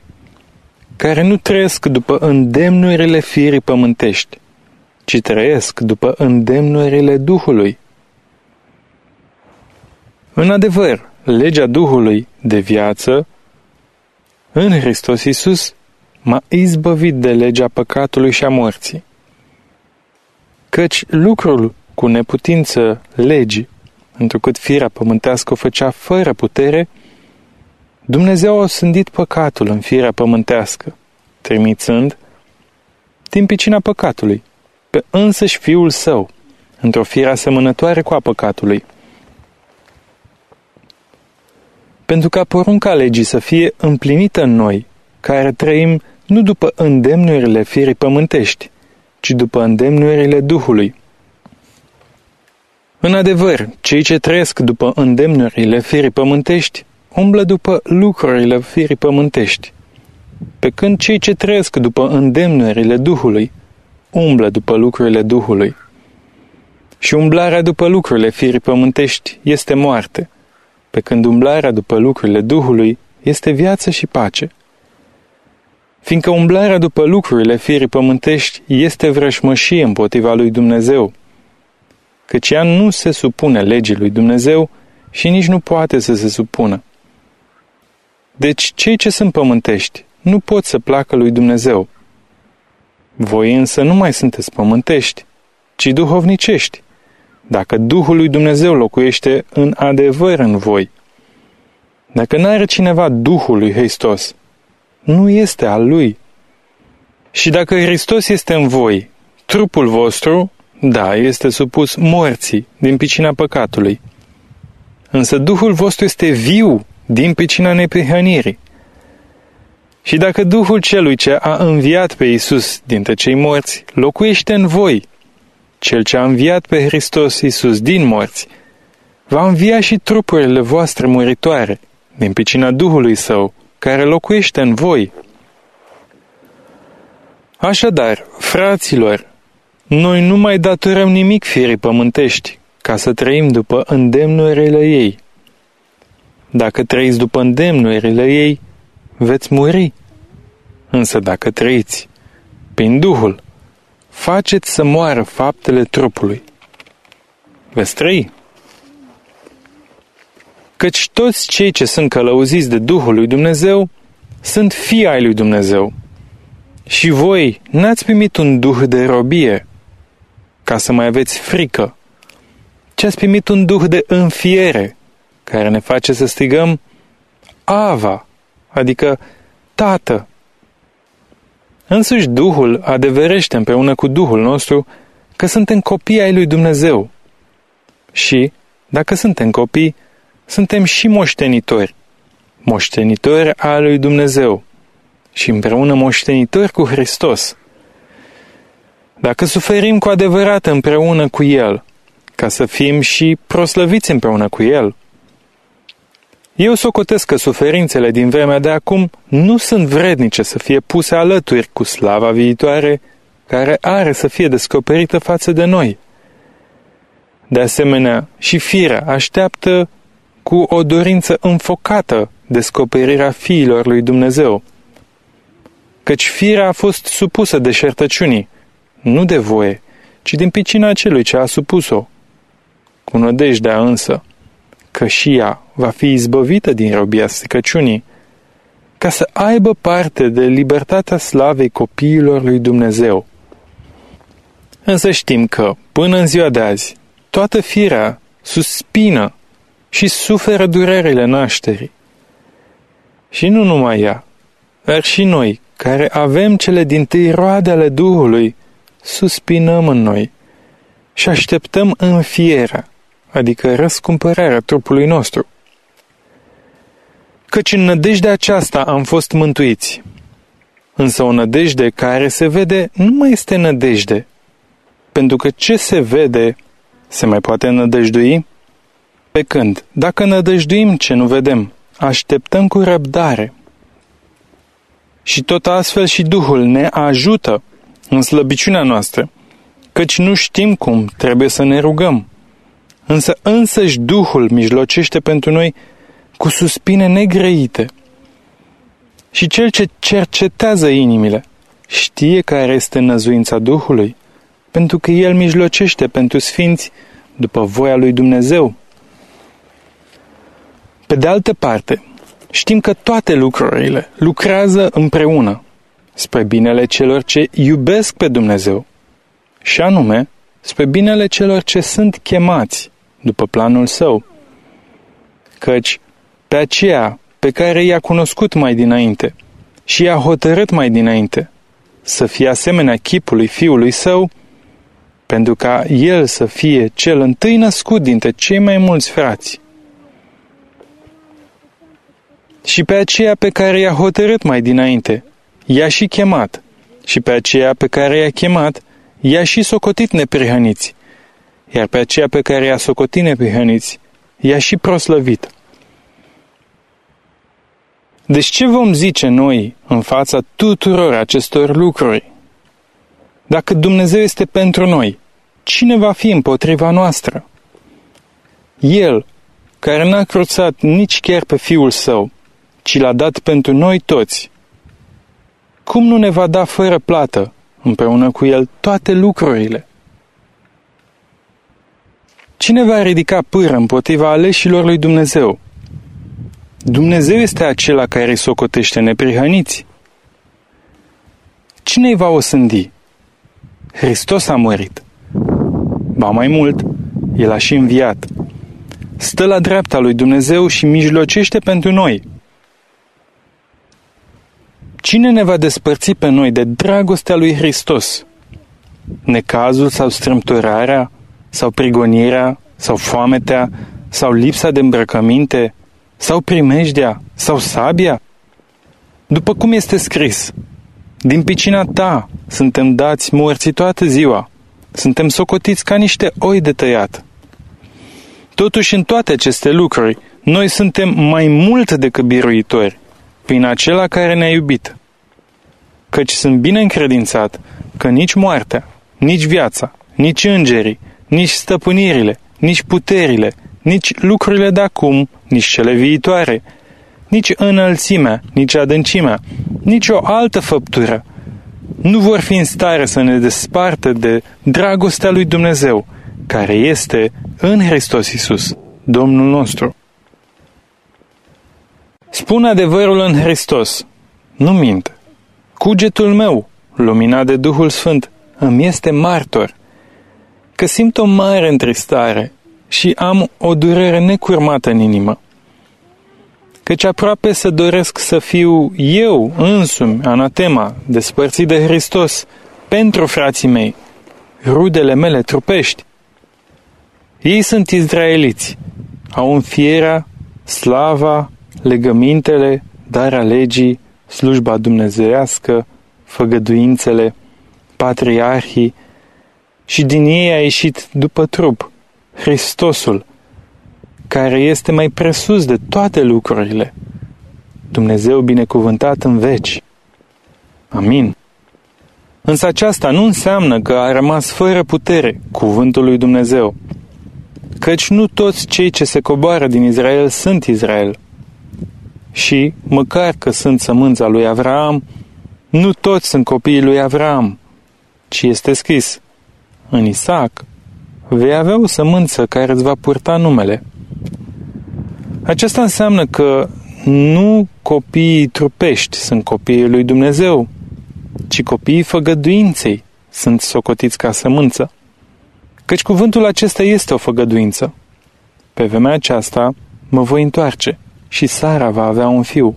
care nu trăiesc după îndemnurile firii pământești, ci trăiesc după îndemnurile Duhului, În adevăr, legea Duhului de viață în Hristos Iisus m-a izbăvit de legea păcatului și a morții. Căci lucrul cu neputință legii, întrucât firea pământească o făcea fără putere, Dumnezeu a sândit păcatul în firea pământească, trimițând, din picina păcatului, pe însăși Fiul Său, într-o fire asemănătoare cu a păcatului. Pentru ca porunca legii să fie împlinită în noi, care trăim nu după îndemnurile firii pământești, ci după îndemnurile Duhului. În adevăr, cei ce trăiesc după îndemnurile firii pământești umblă după lucrurile firii pământești, pe când cei ce trăiesc după îndemnurile Duhului umblă după lucrurile Duhului. Și umblarea după lucrurile firii pământești este moarte, pe când umblarea după lucrurile Duhului este viață și pace. Fiindcă umblarea după lucrurile firii pământești este vrășmășie împotriva lui Dumnezeu, căci ea nu se supune legii lui Dumnezeu și nici nu poate să se supună. Deci cei ce sunt pământești nu pot să placă lui Dumnezeu. Voi însă nu mai sunteți pământești, ci duhovnicești, dacă Duhul lui Dumnezeu locuiește în adevăr în voi. Dacă nu are cineva Duhul lui Hristos, nu este al lui. Și dacă Hristos este în voi, trupul vostru, da, este supus morții din picina păcatului. Însă Duhul vostru este viu din picina neprihănirii. Și dacă Duhul celui ce a înviat pe Isus dintre cei morți locuiește în voi, cel ce a înviat pe Hristos Isus din morți, va învia și trupurile voastre muritoare din picina Duhului Său, care locuiește în voi. Așadar, fraților, noi nu mai datorăm nimic firii pământești, ca să trăim după îndemnurile ei. Dacă trăiți după îndemnurile ei, veți muri. Însă dacă trăiți prin Duhul, faceți să moară faptele trupului. Veți trăi. Căci toți cei ce sunt călăuziți de Duhul lui Dumnezeu sunt fii ai lui Dumnezeu. Și voi n-ați primit un duh de robie, ca să mai aveți frică, ci ați primit un duh de înfiere, care ne face să strigăm Ava, adică Tată. Însuși Duhul adeverește împreună cu Duhul nostru că suntem copii ai lui Dumnezeu. Și, dacă suntem copii, suntem și moștenitori, moștenitori al lui Dumnezeu și împreună moștenitori cu Hristos. Dacă suferim cu adevărat împreună cu El, ca să fim și proslăviți împreună cu El, eu socotesc că suferințele din vremea de acum nu sunt vrednice să fie puse alături cu slava viitoare care are să fie descoperită față de noi. De asemenea, și firea așteaptă cu o dorință înfocată descoperirea fiilor lui Dumnezeu. Căci firea a fost supusă de șertăciunii, nu de voie, ci din picina celui ce a supus-o. Cu nădejdea însă că și ea va fi izbăvită din robia stricăciunii, ca să aibă parte de libertatea slavei copiilor lui Dumnezeu. Însă știm că, până în ziua de azi, toată firea suspină și suferă durerile nașterii. Și nu numai ea, dar și noi, care avem cele din tâi roade ale Duhului, suspinăm în noi și așteptăm înfierea, adică răscumpărarea trupului nostru. Căci în nădejdea aceasta am fost mântuiți. Însă o nădejde care se vede nu mai este nădejde, pentru că ce se vede se mai poate nădăjdui? Pe când, dacă nădăjduim ce nu vedem, așteptăm cu răbdare. Și tot astfel și Duhul ne ajută în slăbiciunea noastră, căci nu știm cum trebuie să ne rugăm. Însă însăși Duhul mijlocește pentru noi cu suspine negrăite. Și cel ce cercetează inimile știe care este năzuința Duhului, pentru că El mijlocește pentru sfinți după voia lui Dumnezeu. Pe de altă parte, știm că toate lucrurile lucrează împreună spre binele celor ce iubesc pe Dumnezeu, și anume spre binele celor ce sunt chemați după planul său. Căci pe aceea pe care i-a cunoscut mai dinainte și i-a hotărât mai dinainte să fie asemenea chipului fiului său, pentru ca el să fie cel întâi născut dintre cei mai mulți frați. Și pe aceea pe care i-a hotărât mai dinainte, i-a și chemat, și pe aceea pe care i-a chemat, i-a și socotit neprihăniți, iar pe aceea pe care i-a socotit neprihăniți, i-a și proslăvit. Deci ce vom zice noi în fața tuturor acestor lucruri? Dacă Dumnezeu este pentru noi, cine va fi împotriva noastră? El, care n-a cruțat nici chiar pe Fiul Său, ci l-a dat pentru noi toți, cum nu ne va da fără plată împreună cu El toate lucrurile? Cine va ridica pâră împotriva aleșilor lui Dumnezeu? Dumnezeu este acela care îi socotește neprihăniți. Cine îi va osândi? Hristos a murit. Ba mai mult, El a și înviat. Stă la dreapta lui Dumnezeu și mijlocește pentru noi. Cine ne va despărți pe noi de dragostea lui Hristos? Necazul sau strâmtorarea, sau prigonirea, sau foametea, sau lipsa de îmbrăcăminte, sau primejdea, sau sabia? După cum este scris, din picina ta suntem dați morți toată ziua, suntem socotiți ca niște oi de tăiat. Totuși, în toate aceste lucruri, noi suntem mai mult decât biruitori, prin acela care ne-a iubit. Căci sunt bine încredințat că nici moartea, nici viața, nici îngerii, nici stăpânirile, nici puterile, nici lucrurile de acum, nici cele viitoare, nici înălțimea, nici adâncimea, nici o altă făptură nu vor fi în stare să ne despartă de dragostea lui Dumnezeu, care este în Hristos Isus, Domnul nostru. Spun adevărul în Hristos, nu mint. Cugetul meu, luminat de Duhul Sfânt, îmi este martor, că simt o mare întristare și am o durere necurmată în inimă. Căci aproape să doresc să fiu eu însumi, anatema, despărțit de Hristos, pentru frații mei, rudele mele trupești. Ei sunt izraeliți, au înfierea, slava, legămintele, darea legii, slujba dumnezeiască, făgăduințele, patriarhii, și din ei a ieșit după trup Hristosul, care este mai presus de toate lucrurile. Dumnezeu binecuvântat în veci. Amin. Însă aceasta nu înseamnă că a rămas fără putere cuvântul lui Dumnezeu, căci nu toți cei ce se coboară din Israel sunt Israel. Și, măcar că sunt sămânța lui Avraam, nu toți sunt copiii lui Avraam, ci este scris, în Isaac vei avea o sămânță care îți va purta numele. Aceasta înseamnă că nu copiii trupești sunt copiii lui Dumnezeu, ci copiii făgăduinței sunt socotiți ca sămânță. Căci cuvântul acesta este o făgăduință. Pe vremea aceasta mă voi întoarce și Sara va avea un fiu.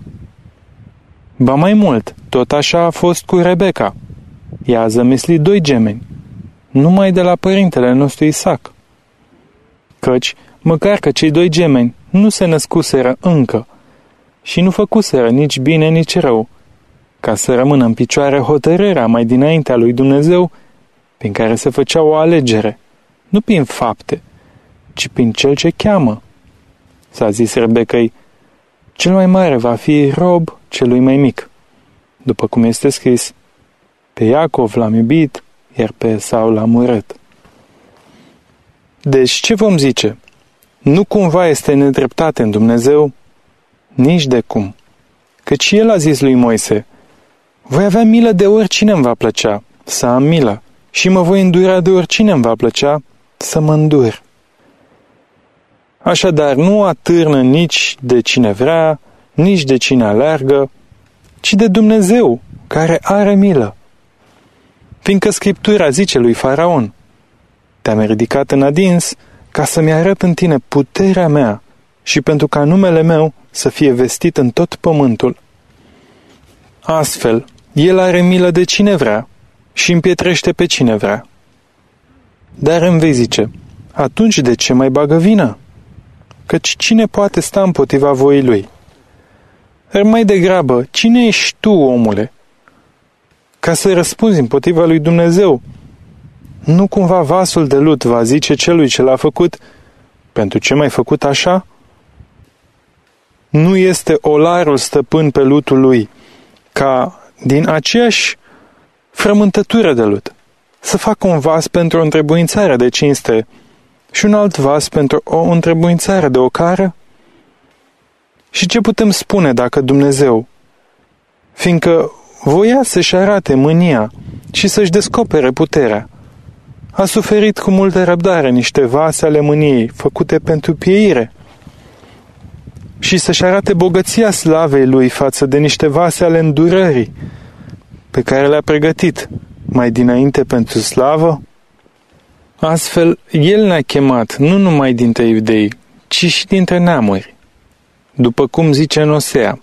Ba mai mult, tot așa a fost cu Rebecca. Ea a zămislit doi gemeni, numai de la părintele nostru Isaac. Căci, măcar că cei doi gemeni nu se născuseră încă și nu făcuseră nici bine, nici rău, ca să rămână în picioare hotărârea mai dinaintea lui Dumnezeu, prin care se făcea o alegere, nu prin fapte, ci prin cel ce cheamă. S-a zis Rebecăi, cel mai mare va fi rob celui mai mic. După cum este scris, pe Iacov l-am iubit, iar pe Saul l-am urât. Deci ce vom zice? Nu cumva este nedreptate în Dumnezeu? Nici de cum. Căci El a zis lui Moise, voi avea milă de oricine îmi va plăcea, să am milă, și mă voi îndura de oricine îmi va plăcea, să mă îndur. Așadar, nu atârnă nici de cine vrea, nici de cine alergă, ci de Dumnezeu, care are milă. Fiindcă Scriptura zice lui Faraon, te-am ridicat în adins ca să-mi arăt în tine puterea mea și pentru ca numele meu să fie vestit în tot pământul. Astfel, el are milă de cine vrea și împietrește pe cine vrea. Dar îmi vei zice, atunci de ce mai bagă vină? Căci cine poate sta împotriva voii lui? Dar mai degrabă, cine ești tu, omule? Ca să răspunzi împotriva lui Dumnezeu. Nu cumva vasul de lut va zice celui ce l-a făcut, pentru ce mai făcut așa? Nu este olarul stăpân pe lutul lui, ca din aceeași frământătură de lut să facă un vas pentru o întrebuințare de cinste și un alt vas pentru o întrebuințare de ocară? Și ce putem spune dacă Dumnezeu, fiindcă voia să-și arate mânia și să-și descopere puterea, a suferit cu multă răbdare niște vase ale mâniei făcute pentru pieire și să-și arate bogăția slavei lui față de niște vase ale îndurării pe care le-a pregătit mai dinainte pentru slavă? Astfel, El ne-a chemat nu numai dintre iudei, ci și dintre neamuri. După cum zice în Osea,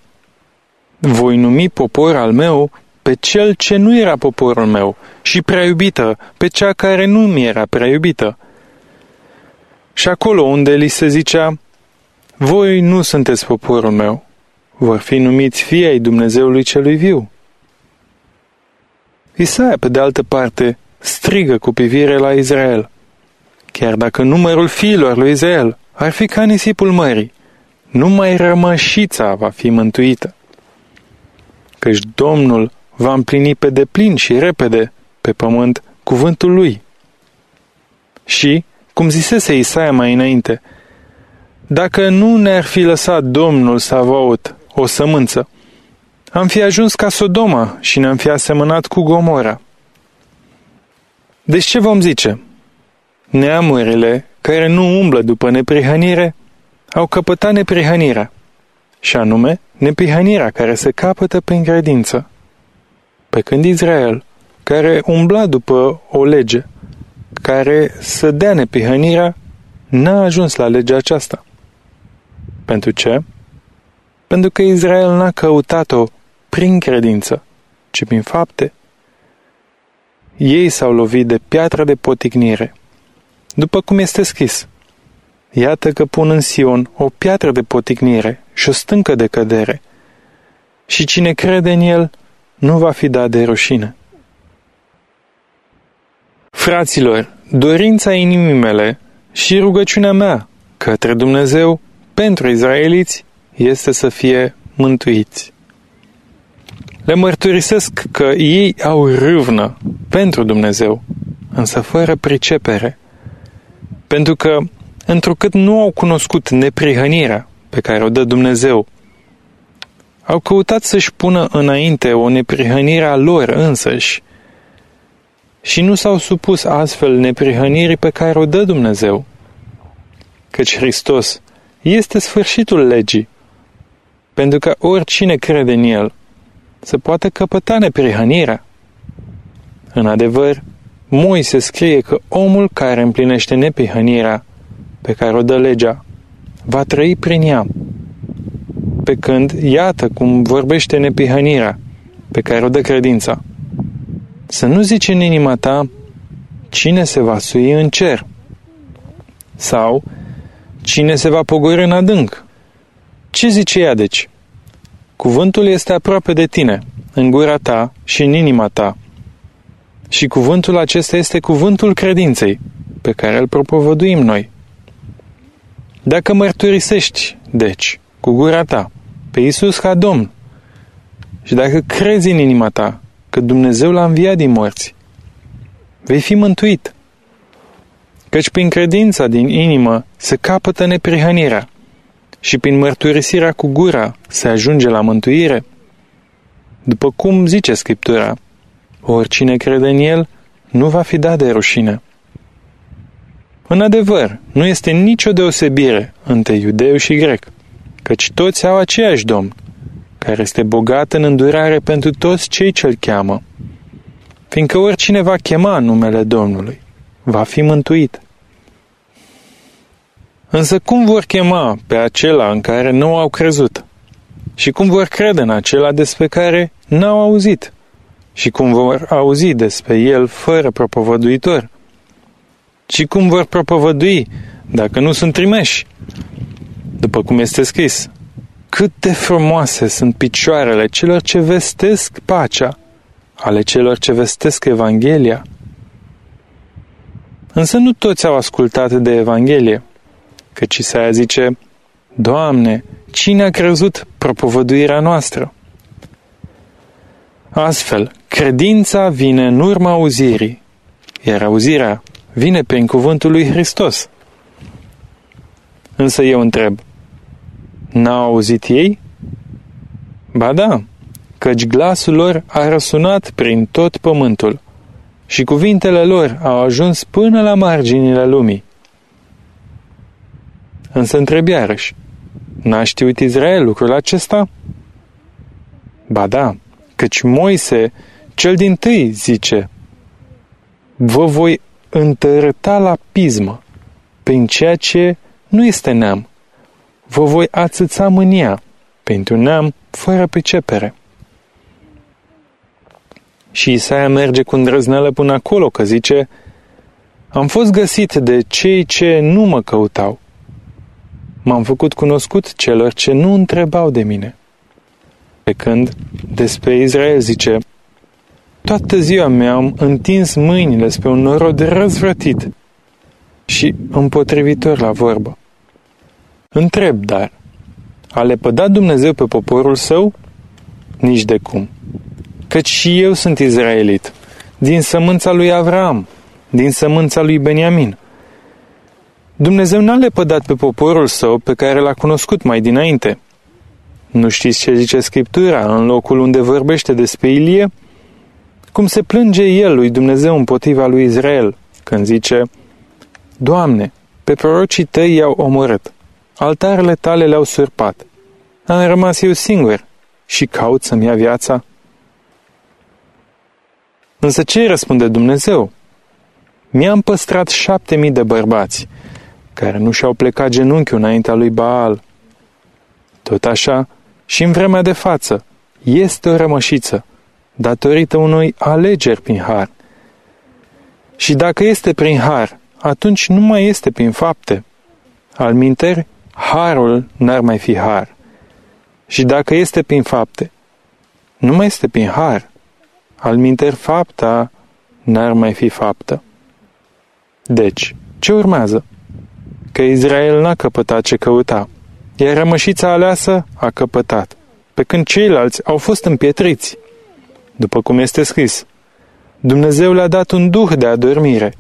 voi numi popor al meu pe cel ce nu era poporul meu și prea iubită pe cea care nu mi era prea iubită. Și acolo unde li se zicea, voi nu sunteți poporul meu, vor fi numiți fii ai Dumnezeului celui viu. Isaia, pe de altă parte, strigă cu privire la Israel. Chiar dacă numărul fiilor lui Israel ar fi ca nisipul mării, numai rămășița va fi mântuită. Căci Domnul va împlini pe deplin și repede pe pământ cuvântul lui. Și, cum zisese Isaia mai înainte, dacă nu ne-ar fi lăsat Domnul Savaot o sămânță, am fi ajuns ca Sodoma și ne-am fi asemănat cu Gomora. Deci ce vom zice? Neamurile care nu umblă după neprihănire au căpătat neprihănirea, și anume neprihănirea care se capătă prin credință. Pe când Israel, care umbla după o lege, care să dea neprihănirea, n-a ajuns la legea aceasta. Pentru ce? Pentru că Israel n-a căutat-o prin credință, ci prin fapte. Ei s-au lovit de piatra de potignire. După cum este scris, Iată că pun în Sion o piatră de potignire și o stâncă de cădere, și cine crede în el nu va fi dat de rușine. Fraților, dorința inimii mele și rugăciunea mea către Dumnezeu pentru izraeliți este să fie mântuiți. Le mărturisesc că ei au râvnă pentru Dumnezeu, însă fără pricepere, pentru că, întrucât nu au cunoscut neprihănirea pe care o dă Dumnezeu, au căutat să-și pună înainte o neprihănire a lor însăși și nu s-au supus astfel neprihănirii pe care o dă Dumnezeu. Căci Hristos este sfârșitul legii, pentru că oricine crede în El să poată căpăta neprihănirea. În adevăr, Moise scrie că omul care împlinește neprihănirea pe care o dă legea va trăi prin ea. Pe când, iată cum vorbește neprihănirea pe care o dă credința. Să nu zici în inima ta cine se va sui în cer sau cine se va pogori în adânc. Ce zice ea deci? Cuvântul este aproape de tine, în gura ta și în inima ta. Și cuvântul acesta este cuvântul credinței, pe care îl propovăduim noi. Dacă mărturisești, deci, cu gura ta, pe Isus ca Domn, și dacă crezi în inima ta că Dumnezeu l-a înviat din morți, vei fi mântuit. Căci prin credința din inimă se capătă neprihănirea și prin mărturisirea cu gura se ajunge la mântuire? După cum zice Scriptura, oricine crede în El nu va fi dat de rușine. În adevăr, nu este nicio deosebire între iudeu și grec, căci toți au aceeași domn, care este bogat în îndurare pentru toți cei ce-l cheamă, fiindcă oricine va chema numele Domnului, va fi mântuit. Însă cum vor chema pe acela în care nu au crezut? Și cum vor crede în acela despre care n-au auzit? Și cum vor auzi despre el fără propovăduitor? Și cum vor propovădui dacă nu sunt trimeși? După cum este scris, cât de frumoase sunt picioarele celor ce vestesc pacea, ale celor ce vestesc Evanghelia. Însă nu toți au ascultat de Evanghelie, căci Isaia zice, Doamne, cine a crezut propovăduirea noastră? Astfel, credința vine în urma auzirii, iar auzirea vine prin cuvântul lui Hristos. Însă eu întreb, n-au auzit ei? Ba da, căci glasul lor a răsunat prin tot pământul și cuvintele lor au ajuns până la marginile lumii. Însă întreb iarăși, n-a știut Israel lucrul acesta? Ba da, căci Moise, cel din tâi, zice, vă voi întărăta la pismă, prin ceea ce nu este neam. Vă voi ațăța mânia, pentru neam fără pricepere. Și Isaia merge cu îndrăzneală până acolo, că zice, Am fost găsit de cei ce nu mă căutau. M-am făcut cunoscut celor ce nu întrebau de mine. Pe când despre Israel zice, Toată ziua mi-am întins mâinile spre un norod răzvrătit și împotrivitor la vorbă. Întreb, dar, a lepădat Dumnezeu pe poporul său? Nici de cum. Căci și eu sunt izraelit, din sămânța lui Avram, din sămânța lui Beniamin. Dumnezeu n-a lepădat pe poporul său pe care l-a cunoscut mai dinainte. Nu știți ce zice Scriptura în locul unde vorbește despre Ilie? Cum se plânge el lui Dumnezeu împotriva lui Israel, când zice, Doamne, pe prorocii tăi i-au omorât, altarele tale le-au surpat. Am rămas eu singur și caut să-mi ia viața. Însă ce răspunde Dumnezeu? Mi-am păstrat șapte mii de bărbați, care nu și-au plecat genunchiul înaintea lui Baal. Tot așa, și în vremea de față, este o rămășiță, datorită unui alegeri prin har. Și dacă este prin har, atunci nu mai este prin fapte. Al minteri, harul n-ar mai fi har. Și dacă este prin fapte, nu mai este prin har. Al minteri, fapta n-ar mai fi faptă. Deci, ce urmează? Că Israel n-a căpătat ce căuta, iar rămășița aleasă a căpătat, pe când ceilalți au fost împietriți după cum este scris. Dumnezeu le-a dat un duh de adormire,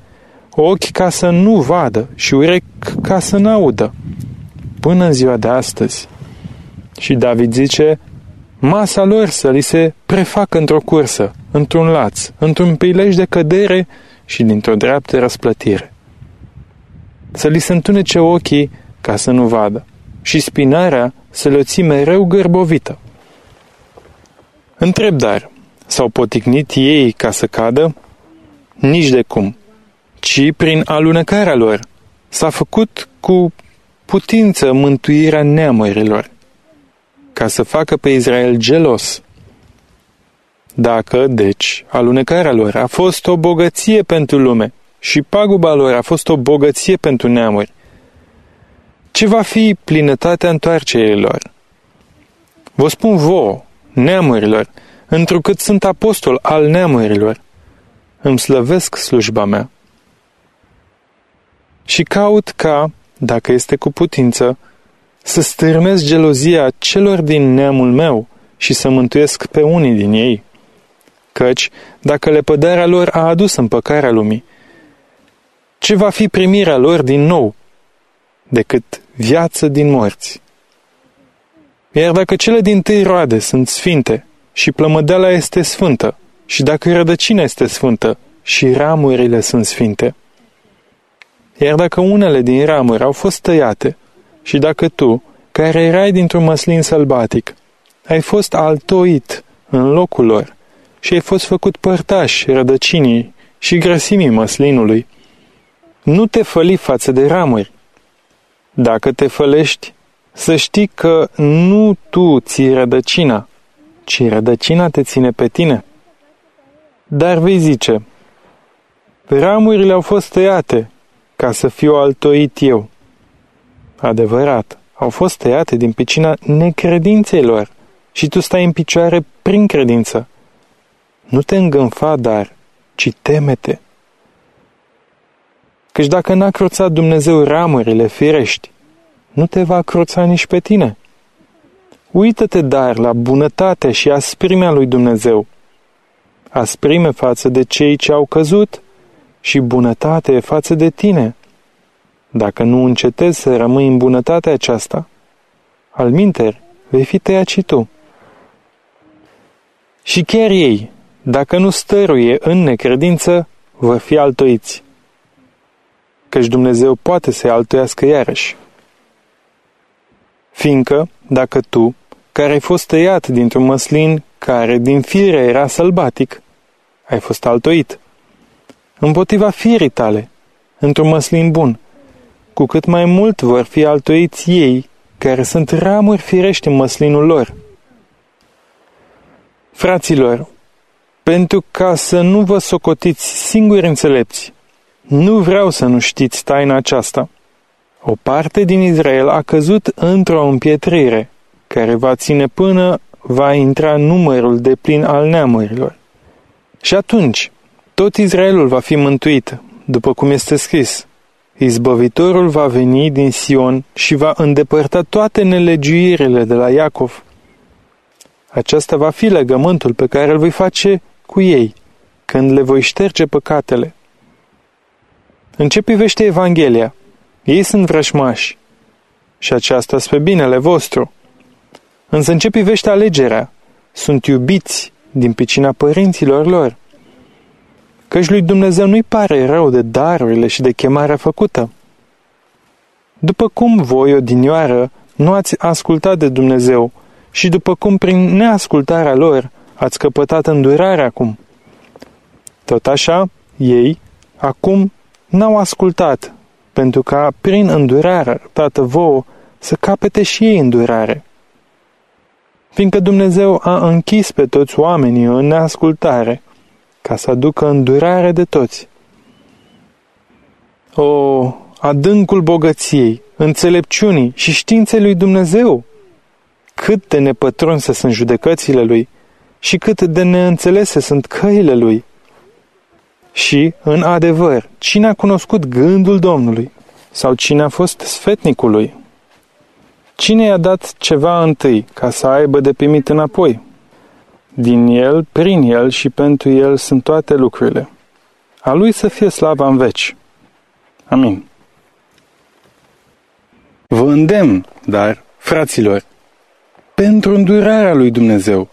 ochi ca să nu vadă și urechi ca să n-audă, până în ziua de astăzi. Și David zice, masa lor să li se prefacă într-o cursă, într-un laț, într-un prilej de cădere și dintr-o dreaptă răsplătire. Să li se întunece ochii ca să nu vadă și spinarea să le ții mereu gârbovită. Întreb dar, S-au poticnit ei ca să cadă? Nici de cum, ci prin alunecarea lor. S-a făcut cu putință mântuirea neamărilor, ca să facă pe Israel gelos. Dacă, deci, alunecarea lor a fost o bogăție pentru lume și paguba lor a fost o bogăție pentru neamuri, ce va fi plinătatea întoarcerii lor? Vă spun vouă, neamurilor, întrucât sunt apostol al neamurilor. Îmi slăvesc slujba mea. Și caut ca, dacă este cu putință, să stârnesc gelozia celor din neamul meu și să mântuiesc pe unii din ei. Căci, dacă lepădarea lor a adus împăcarea lumii, ce va fi primirea lor din nou decât viață din morți? Iar dacă cele din tâi roade sunt sfinte, și plămădeala este sfântă, și dacă rădăcina este sfântă, și ramurile sunt sfinte. Iar dacă unele din ramuri au fost tăiate și dacă tu, care erai dintr-un măslin sălbatic, ai fost altoit în locul lor și ai fost făcut părtaș rădăcinii și grăsimii măslinului, nu te făli față de ramuri. Dacă te fălești, să știi că nu tu ții rădăcina, ci rădăcina te ține pe tine. Dar vei zice, ramurile au fost tăiate ca să fiu altoit eu. Adevărat, au fost tăiate din picina necredinței lor și tu stai în picioare prin credință. Nu te îngânfa, dar, ci temete. Căci dacă n-a cruțat Dumnezeu ramurile firești, nu te va cruța nici pe tine. Uită-te dar la bunătatea și asprimea lui Dumnezeu. Asprime față de cei ce au căzut și bunătate față de tine. Dacă nu încetezi să rămâi în bunătatea aceasta, al minter, vei fi tăiat și tu. Și chiar ei, dacă nu stăruie în necredință, vor fi altoiți. Căci Dumnezeu poate să-i altoiască iarăși. Fiindcă, dacă tu, care ai fost tăiat dintr-un măslin care din fire era sălbatic, ai fost altoit, împotriva firii tale, într-un măslin bun, cu cât mai mult vor fi altoiți ei, care sunt ramuri firești în măslinul lor. Fraților, pentru ca să nu vă socotiți singuri înțelepți, nu vreau să nu știți taina aceasta. O parte din Israel a căzut într-o împietrire, care va ține până va intra numărul de plin al neamurilor. Și atunci, tot Israelul va fi mântuit, după cum este scris. Izbăvitorul va veni din Sion și va îndepărta toate nelegiuirile de la Iacov. Aceasta va fi legământul pe care îl voi face cu ei, când le voi șterge păcatele. În ce privește Evanghelia, ei sunt vrășmași și aceasta spre binele vostru. Însă în ce privește alegerea, sunt iubiți din picina părinților lor căci lui Dumnezeu nu-i pare rău de darurile și de chemarea făcută. După cum voi, odinioară, nu ați ascultat de Dumnezeu și după cum prin neascultarea lor ați căpătat îndurarea acum. Tot așa, ei, acum, n-au ascultat, pentru ca prin îndurare tată vouă să capete și ei îndurare. Fiindcă Dumnezeu a închis pe toți oamenii în neascultare, ca să aducă îndurare de toți. O, adâncul bogăției, înțelepciunii și științei lui Dumnezeu! Cât de nepătrunse sunt judecățile lui și cât de neînțelese sunt căile lui! Și, în adevăr, cine a cunoscut gândul Domnului? Sau cine a fost sfetnicul lui? Cine i-a dat ceva întâi ca să aibă de primit înapoi? Din El, prin El și pentru El sunt toate lucrurile. A Lui să fie slava în veci. Amin. Vă îndemn, dar, fraților, pentru îndurarea lui Dumnezeu,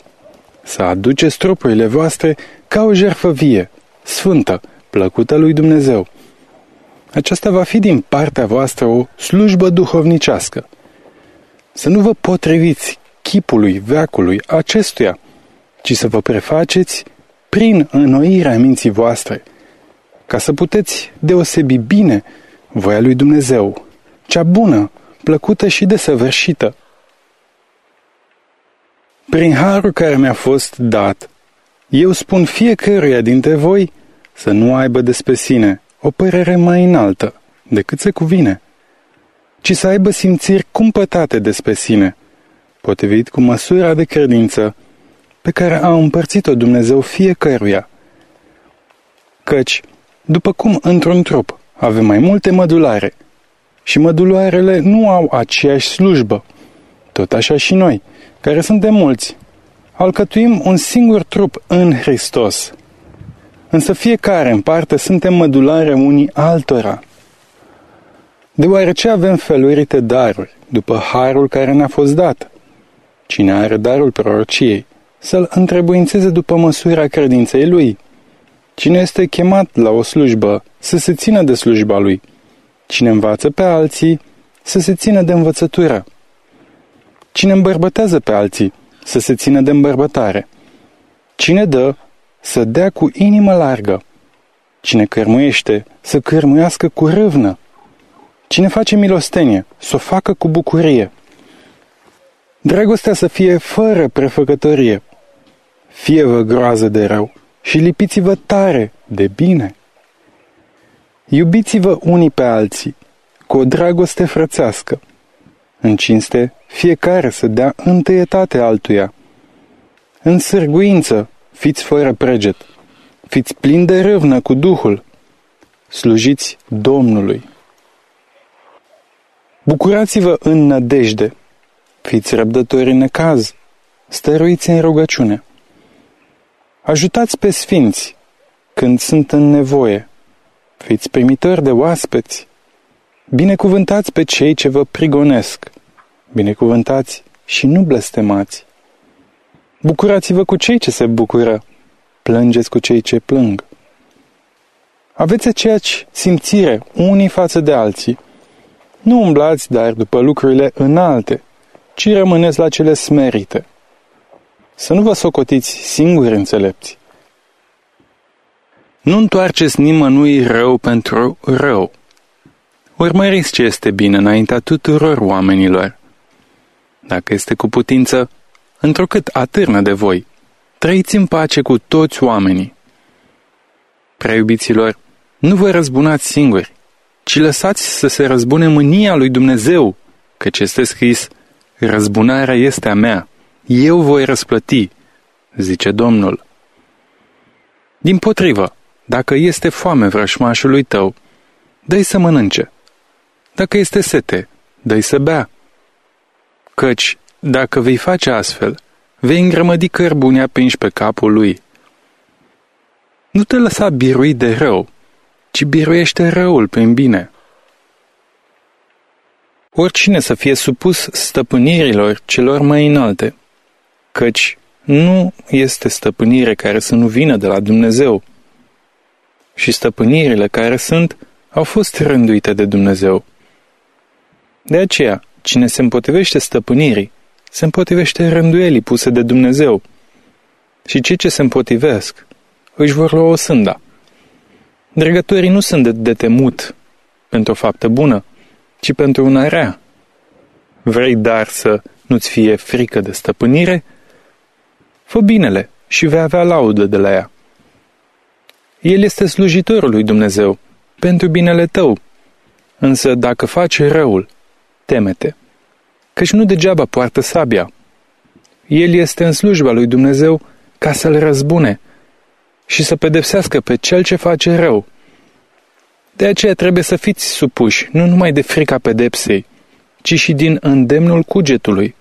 să aduceți trupurile voastre ca o jertfă vie, sfântă, plăcută lui Dumnezeu. Aceasta va fi din partea voastră o slujbă duhovnicească. Să nu vă potriviți chipului veacului acestuia, ci să vă prefaceți prin înnoirea minții voastre, ca să puteți deosebi bine voia lui Dumnezeu, cea bună, plăcută și desăvârșită. Prin harul care mi-a fost dat, eu spun fiecăruia dintre voi să nu aibă despre sine o părere mai înaltă decât se cuvine, ci să aibă simțiri cumpătate despre sine, potrivit cu măsura de credință pe care a împărțit-o Dumnezeu fiecăruia. Căci, după cum într-un trup avem mai multe mădulare și mădularele nu au aceeași slujbă, tot așa și noi, care suntem mulți, alcătuim un singur trup în Hristos. Însă fiecare în parte suntem mădulare unii altora. Deoarece avem felurite daruri, după harul care ne-a fost dat. Cine are darul prorociei, să-l întrebuințeze după măsura credinței lui. Cine este chemat la o slujbă, să se țină de slujba lui. Cine învață pe alții, să se țină de învățătură. Cine îmbărbătează pe alții, să se țină de îmbărbătare. Cine dă, să dea cu inimă largă. Cine cărmuiește, să cărmuiască cu râvnă. Cine face milostenie, să o facă cu bucurie. Dragostea să fie fără prefăcătorie. Fie-vă groază de rău și lipiți-vă tare de bine. Iubiți-vă unii pe alții, cu o dragoste frățească. În cinste, fiecare să dea întâietate altuia. În sârguință, fiți fără preget. Fiți plini de râvnă cu Duhul. Slujiți Domnului. Bucurați-vă în nădejde. Fiți răbdători în necaz. Stăruiți în rugăciune. Ajutați pe sfinți când sunt în nevoie. Fiți primitori de oaspeți. Binecuvântați pe cei ce vă prigonesc. Binecuvântați și nu blestemați. Bucurați-vă cu cei ce se bucură. Plângeți cu cei ce plâng. Aveți aceeași simțire unii față de alții. Nu umblați, dar, după lucrurile înalte, ci rămâneți la cele smerite. Să nu vă socotiți singuri înțelepți. Nu întoarceți nimănui rău pentru rău. Urmăriți ce este bine înaintea tuturor oamenilor. Dacă este cu putință, întrucât atârnă de voi, trăiți în pace cu toți oamenii. Prea iubiților, nu vă răzbunați singuri, ci lăsați să se răzbune mânia lui Dumnezeu, căci este scris, răzbunarea este a mea, eu voi răsplăti, zice Domnul. Din potrivă, dacă este foame vrășmașului tău, dă să mănânce. Dacă este sete, dă să bea. Căci, dacă vei face astfel, vei îngrămădi cărbuni apinși pe capul lui. Nu te lăsa birui de rău, ci biruiește răul prin bine. Oricine să fie supus stăpânirilor celor mai înalte, căci nu este stăpânire care să nu vină de la Dumnezeu, și stăpânirile care sunt au fost rânduite de Dumnezeu. De aceea, cine se împotrivește stăpânirii, se împotrivește rânduielii puse de Dumnezeu. Și cei ce se împotrivesc își vor lua o sânda. Dregătorii nu sunt de, de temut pentru o faptă bună, ci pentru una rea. Vrei dar să nu-ți fie frică de stăpânire? Fă binele și vei avea laudă de la ea. El este slujitorul lui Dumnezeu, pentru binele tău. Însă dacă faci răul, temete, căci nu degeaba poartă sabia. El este în slujba lui Dumnezeu ca să-l răzbune și să pedepsească pe cel ce face rău. De aceea trebuie să fiți supuși, nu numai de frica pedepsei, ci și din îndemnul cugetului.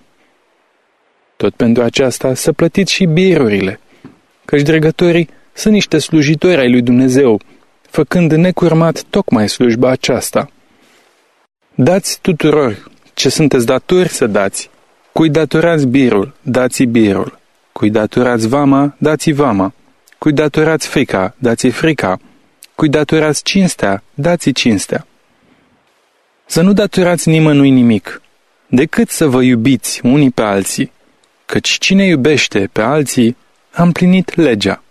Tot pentru aceasta să plătiți și birurile, căci dregătorii sunt niște slujitori ai lui Dumnezeu, făcând necurmat tocmai slujba aceasta. Dați tuturor ce sunteți datori să dați. Cui datorați birul, dați birul. Cui datorați vama, dați vama. Cui datorați frica, dați frica. Cui datorați cinstea, dați cinstea. Să nu datorați nimănui nimic, decât să vă iubiți unii pe alții, căci cine iubește pe alții a împlinit legea.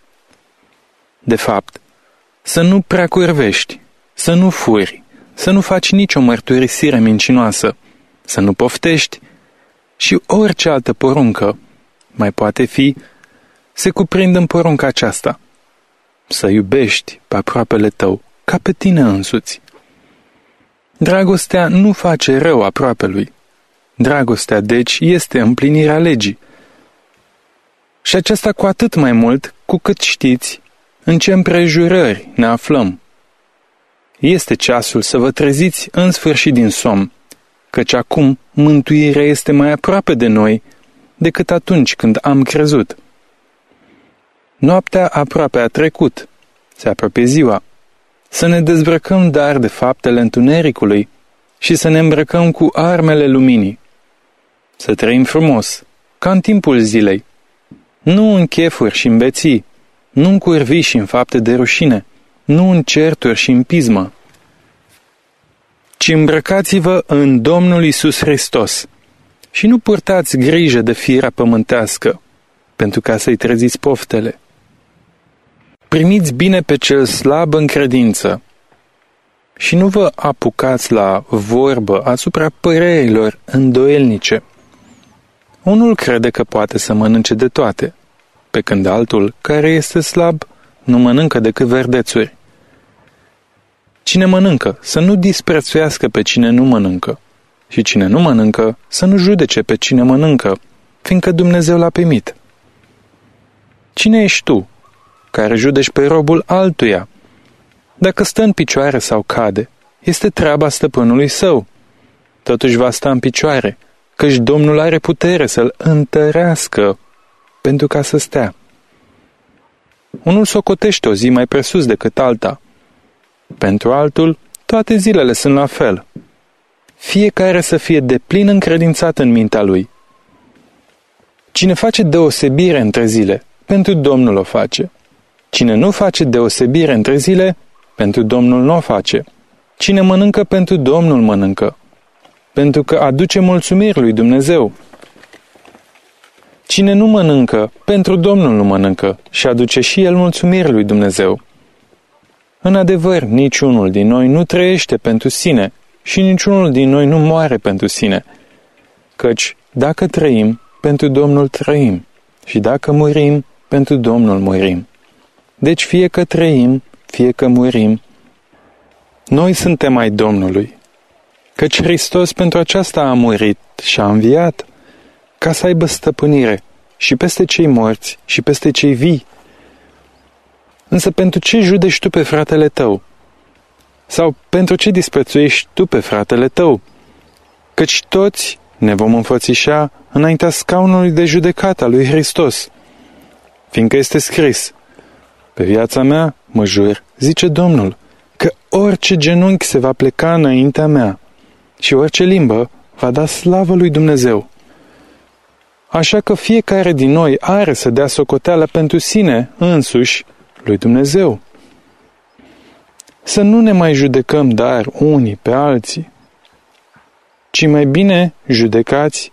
De fapt, să nu prea curvești, să nu furi, să nu faci nicio mărturisire mincinoasă, să nu poftești și orice altă poruncă mai poate fi, se cuprind în porunca aceasta. Să iubești pe aproapele tău ca pe tine însuți. Dragostea nu face rău aproapelui. Dragostea, deci, este împlinirea legii. Și aceasta cu atât mai mult cu cât știți în ce împrejurări ne aflăm. Este ceasul să vă treziți în sfârșit din somn, căci acum mântuirea este mai aproape de noi decât atunci când am crezut. Noaptea aproape a trecut, se apropie ziua. Să ne dezbrăcăm dar de faptele întunericului și să ne îmbrăcăm cu armele luminii. Să trăim frumos, ca în timpul zilei, nu în chefuri și în beții, nu în curvi și în fapte de rușine, nu în certuri și în pismă. Ci îmbrăcați-vă în Domnul Isus Hristos și nu purtați grijă de firea pământească, pentru ca să-i treziți poftele. Primiți bine pe cel slab în credință și nu vă apucați la vorbă asupra părerilor îndoielnice. Unul crede că poate să mănânce de toate, pe când altul, care este slab, nu mănâncă decât verdețuri. Cine mănâncă, să nu disprețuiască pe cine nu mănâncă. Și cine nu mănâncă, să nu judece pe cine mănâncă, fiindcă Dumnezeu l-a primit. Cine ești tu, care judeci pe robul altuia? Dacă stă în picioare sau cade, este treaba stăpânului său. Totuși va sta în picioare, căci Domnul are putere să-l întărească pentru ca să stea. Unul socotește o zi mai presus decât alta. Pentru altul, toate zilele sunt la fel. Fiecare să fie deplin încredințat în mintea lui. Cine face deosebire între zile, pentru Domnul o face. Cine nu face deosebire între zile, pentru Domnul nu o face. Cine mănâncă pentru Domnul mănâncă, pentru că aduce mulțumiri lui Dumnezeu. Cine nu mănâncă, pentru Domnul nu mănâncă și aduce și el mulțumiri lui Dumnezeu. În adevăr, niciunul din noi nu trăiește pentru sine și niciunul din noi nu moare pentru sine. Căci, dacă trăim, pentru Domnul trăim și dacă murim, pentru Domnul murim. Deci fie că trăim, fie că murim, noi suntem ai Domnului. Căci Hristos pentru aceasta a murit și a înviat, ca să aibă stăpânire și peste cei morți și peste cei vii. Însă pentru ce judești tu pe fratele tău? Sau pentru ce disprețuiești tu pe fratele tău? Căci toți ne vom înfățișa înaintea scaunului de judecată a lui Hristos. Fiindcă este scris, pe viața mea, mă jur, zice Domnul, că orice genunchi se va pleca înaintea mea și orice limbă va da slavă lui Dumnezeu. Așa că fiecare din noi are să dea socoteală pentru sine însuși lui Dumnezeu. Să nu ne mai judecăm dar unii pe alții, ci mai bine judecați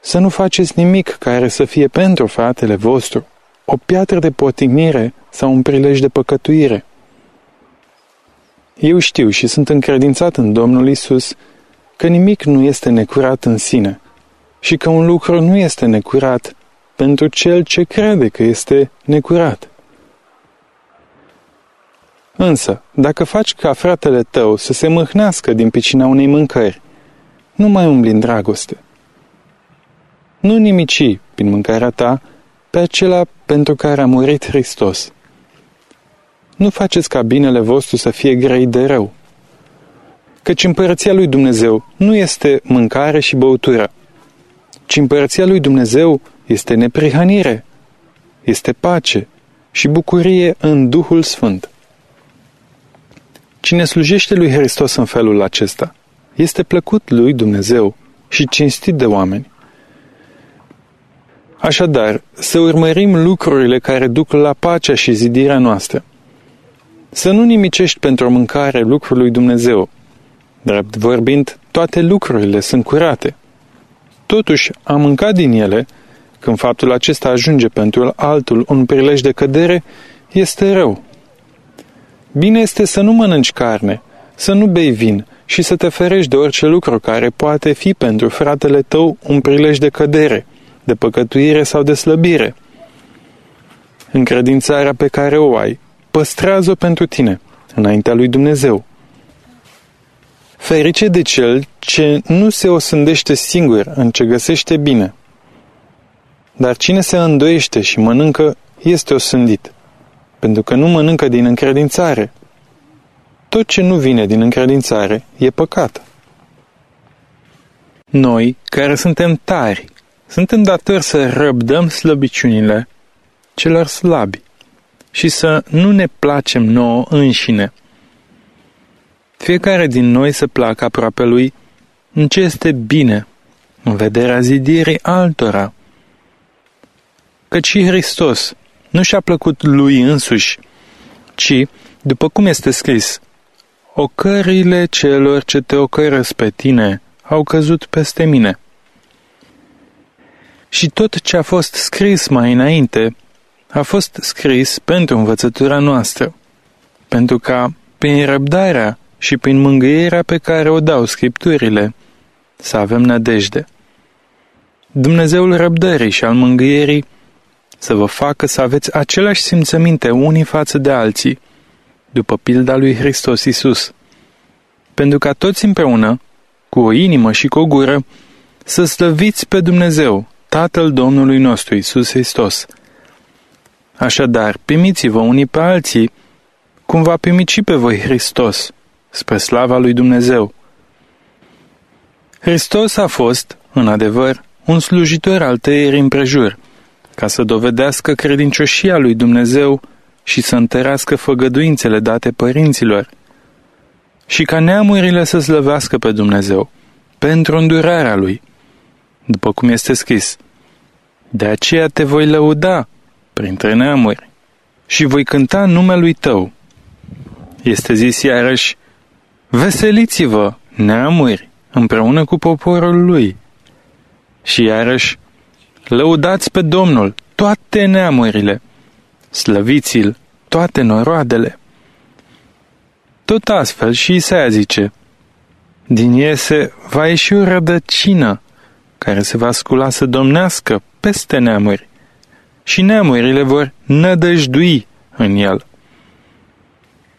să nu faceți nimic care să fie pentru fratele vostru, o piatră de potignire sau un prilej de păcătuire. Eu știu și sunt încredințat în Domnul Isus că nimic nu este necurat în sine și că un lucru nu este necurat pentru cel ce crede că este necurat. Însă, dacă faci ca fratele tău să se mâhnească din picina unei mâncări, nu mai umbli în dragoste. Nu nimici, prin mâncarea ta, pe acela pentru care a murit Hristos. Nu faceți ca binele vostru să fie grei de rău. Căci împărăția lui Dumnezeu nu este mâncare și băutură, ci împărăția lui Dumnezeu este neprihanire, este pace și bucurie în Duhul Sfânt. Cine slujește lui Hristos în felul acesta, este plăcut lui Dumnezeu și cinstit de oameni. Așadar, să urmărim lucrurile care duc la pacea și zidirea noastră. Să nu nimicești pentru o mâncare lucrul lui Dumnezeu. Drept vorbind, toate lucrurile sunt curate. Totuși, a mâncat din ele, când faptul acesta ajunge pentru altul un prilej de cădere, este rău. Bine este să nu mănânci carne, să nu bei vin și să te ferești de orice lucru care poate fi pentru fratele tău un prilej de cădere, de păcătuire sau de slăbire. Încredințarea pe care o ai, păstrează-o pentru tine, înaintea lui Dumnezeu. Ferice de cel ce nu se osândește singur în ce găsește bine. Dar cine se îndoiește și mănâncă, este osândit, pentru că nu mănâncă din încredințare. Tot ce nu vine din încredințare e păcat. Noi, care suntem tari, suntem datori să răbdăm slăbiciunile celor slabi și să nu ne placem nouă înșine. Fiecare din noi să placă aproape lui în ce este bine, în vederea zidirii altora. Căci și Hristos nu și-a plăcut lui însuși, ci, după cum este scris, ocările celor ce te ocărăsc pe tine au căzut peste mine. Și tot ce a fost scris mai înainte a fost scris pentru învățătura noastră, pentru ca, prin răbdarea și prin mângâierea pe care o dau scripturile, să avem nădejde. Dumnezeul răbdării și al mângâierii să vă facă să aveți același simțăminte unii față de alții, după pilda lui Hristos Isus, pentru ca toți împreună, cu o inimă și cu o gură, să slăviți pe Dumnezeu, Tatăl Domnului nostru Isus Hristos. Așadar, primiți-vă unii pe alții, cum va primi și pe voi Hristos, spre slava lui Dumnezeu. Hristos a fost, în adevăr, un slujitor al tăierii împrejur, ca să dovedească credincioșia lui Dumnezeu și să întărească făgăduințele date părinților, și ca neamurile să slăvească pe Dumnezeu, pentru îndurarea Lui, după cum este scris. De aceea te voi lăuda printre neamuri și voi cânta numelui Tău. Este zis iarăși, veseliți-vă, neamuri, împreună cu poporul Lui. Și iarăși, lăudați pe Domnul toate neamurile, slăviți-l toate noroadele. Tot astfel și Isaia zice, din iese va ieși o rădăcină care se va scula să domnească peste neamuri și neamurile vor nădăjdui în el.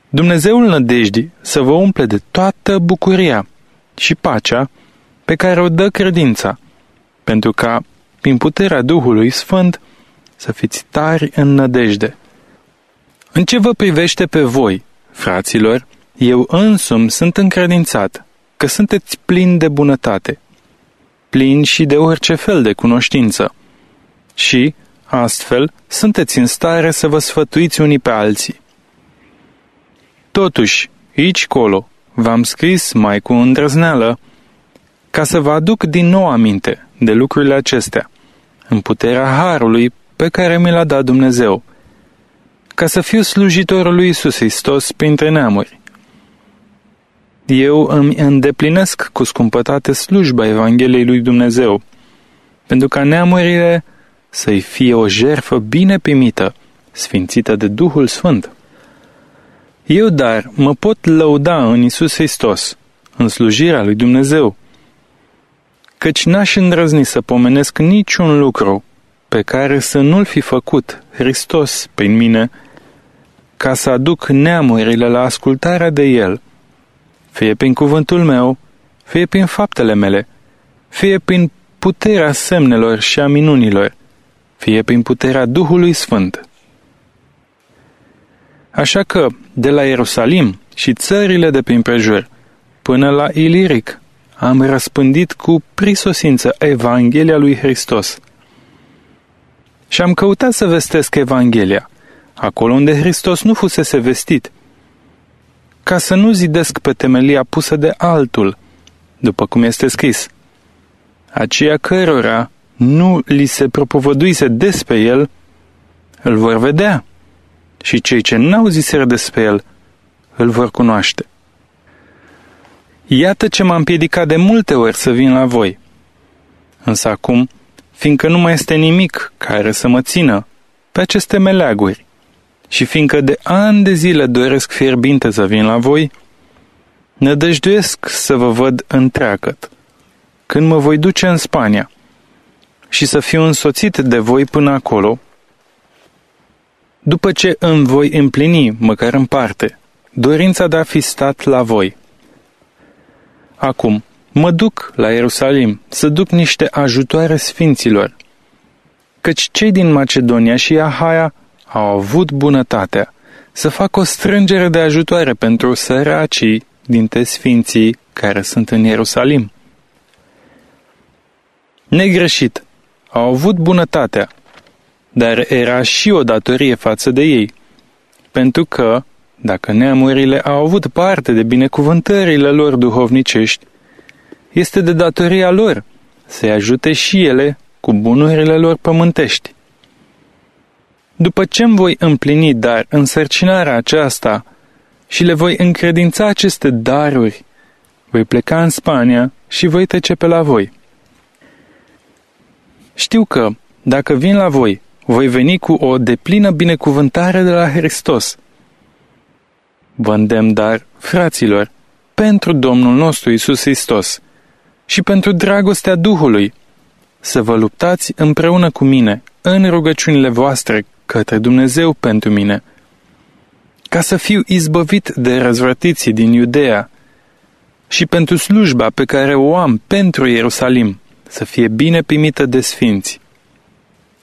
Dumnezeul nădejdii să vă umple de toată bucuria și pacea pe care o dă credința, pentru ca, prin puterea Duhului Sfânt, să fiți tari în nădejde. În ce vă privește pe voi, fraților, eu însumi sunt încredințat că sunteți plini de bunătate, plini și de orice fel de cunoștință și, astfel, sunteți în stare să vă sfătuiți unii pe alții. Totuși, aici colo, v-am scris mai cu îndrăzneală, ca să vă aduc din nou aminte de lucrurile acestea, în puterea Harului pe care mi l-a dat Dumnezeu, ca să fiu slujitorul lui Isus Hristos printre neamuri. Eu îmi îndeplinesc cu scumpătate slujba Evangheliei lui Dumnezeu, pentru ca neamurile să-i fie o jerfă bine primită, sfințită de Duhul Sfânt. Eu, dar, mă pot lăuda în Isus Hristos, în slujirea lui Dumnezeu, căci n-aș îndrăzni să pomenesc niciun lucru pe care să nu-l fi făcut Hristos prin mine, ca să aduc neamurile la ascultarea de El, fie prin cuvântul meu, fie prin faptele mele, fie prin puterea semnelor și a minunilor, fie prin puterea Duhului Sfânt. Așa că, de la Ierusalim și țările de prin prejur, până la Iliric, am răspândit cu prisosință Evanghelia lui Hristos. Și am căutat să vestesc Evanghelia, acolo unde Hristos nu fusese vestit, ca să nu zidesc pe temelia pusă de altul, după cum este scris. Aceia cărora nu li se propovăduise despre el, îl vor vedea și cei ce n-au ziseră despre el, îl vor cunoaște. Iată ce m-am împiedicat de multe ori să vin la voi. Însă acum, fiindcă nu mai este nimic care să mă țină pe aceste meleaguri și fiindcă de ani de zile doresc fierbinte să vin la voi, nădăjduiesc să vă văd întreagăt, când mă voi duce în Spania și să fiu însoțit de voi până acolo, după ce îmi voi împlini, măcar în parte, dorința de a fi stat la voi. Acum, mă duc la Ierusalim să duc niște ajutoare sfinților, căci cei din Macedonia și Ahaia au avut bunătatea să facă o strângere de ajutoare pentru săracii dintre sfinții care sunt în Ierusalim. Negreșit, au avut bunătatea, dar era și o datorie față de ei, pentru că, dacă neamurile au avut parte de binecuvântările lor duhovnicești, este de datoria lor să-i ajute și ele cu bunurile lor pământești. După ce îmi voi împlini, dar însărcinarea aceasta și le voi încredința aceste daruri. Voi pleca în Spania și voi trece pe la voi. Știu că, dacă vin la voi, voi veni cu o deplină binecuvântare de la Hristos. Vă îndemn, dar, fraților, pentru Domnul nostru Isus Hristos și pentru dragostea Duhului, să vă luptați împreună cu mine în rugăciunile voastre către Dumnezeu pentru mine, ca să fiu izbăvit de răzvrătiții din Iudea și pentru slujba pe care o am pentru Ierusalim, să fie bine primită de sfinți.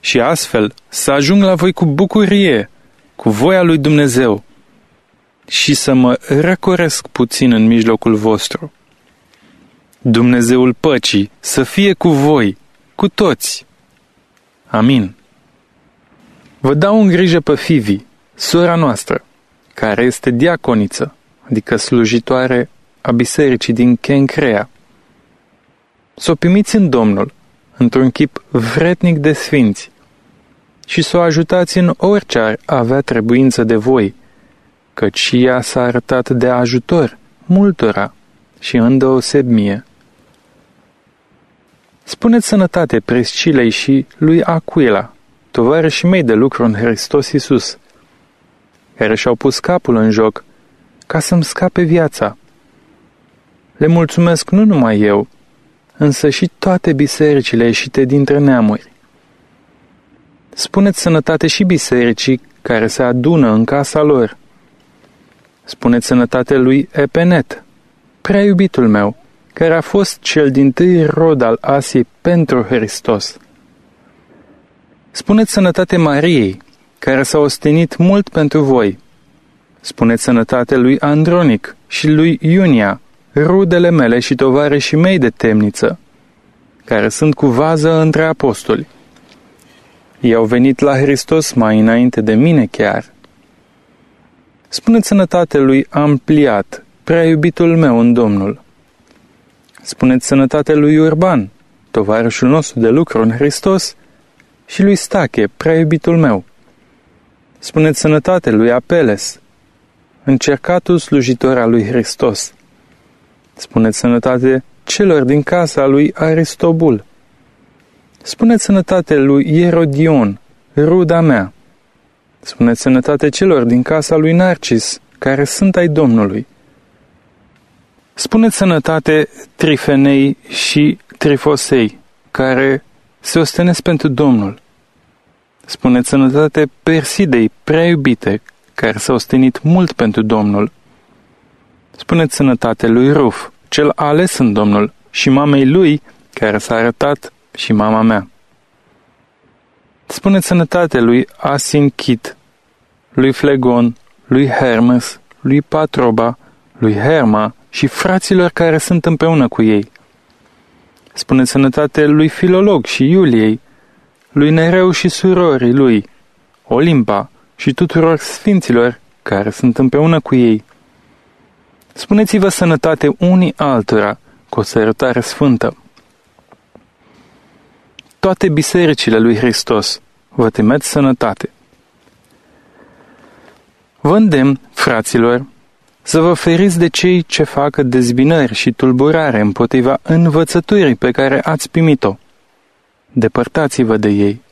Și astfel să ajung la voi cu bucurie, cu voia lui Dumnezeu, și să mă răcoresc puțin în mijlocul vostru. Dumnezeul păcii să fie cu voi, cu toți. Amin. Vă dau în grijă pe Fivi, sora noastră, care este diaconiță, adică slujitoare a bisericii din Kencrea. Să o primiți în Domnul, într-un chip vretnic de sfinți, și să o ajutați în orice ar avea trebuință de voi, căci și ea s-a arătat de ajutor multora și îndeoseb mie. Spuneți sănătate Prescilei și lui Aquila, tovarășii mei de lucru în Hristos Iisus, care și-au pus capul în joc ca să-mi scape viața. Le mulțumesc nu numai eu, însă și toate bisericile ieșite dintre neamuri. Spuneți sănătate și bisericii care se adună în casa lor. Spuneți sănătate lui Epenet, prea iubitul meu, care a fost cel din tâi rod al Asiei pentru Hristos. Spuneți sănătate Mariei, care s-a ostenit mult pentru voi. Spuneți sănătate lui Andronic și lui Iunia, rudele mele și tovarășii mei de temniță, care sunt cu vază între apostoli. Ei au venit la Hristos mai înainte de mine chiar. Spuneți sănătate lui Ampliat, prea iubitul meu în Domnul. Spuneți sănătate lui Urban, tovarășul nostru de lucru în Hristos, și lui Stache, prea iubitul meu. Spuneți sănătate lui Apeles, încercatul slujitor al lui Hristos. Spuneți sănătate celor din casa lui Aristobul. Spuneți sănătate lui Ierodion, ruda mea. Spuneți sănătate celor din casa lui Narcis, care sunt ai Domnului. Spuneți sănătate Trifenei și Trifosei, care se ostenesc pentru Domnul. Spuneți sănătate Persidei, prea iubite, care s-a ostenit mult pentru Domnul. Spuneți sănătate lui Ruf, cel ales în Domnul, și mamei lui, care s-a arătat și mama mea. Spuneți sănătate lui Asinchit, lui Flegon, lui Hermes, lui Patroba, lui Herma și fraților care sunt împreună cu ei. Spuneți sănătate lui Filolog și Iuliei, lui Nereu și surorii lui, Olimpa și tuturor sfinților care sunt împreună cu ei. Spuneți-vă sănătate unii altora cu o sărătare sfântă. Toate bisericile lui Hristos vă temeți sănătate. Vă îndemn, fraților, să vă feriți de cei ce fac dezbinări și tulburare împotriva învățăturii pe care ați primit-o. Depărtați-vă de ei,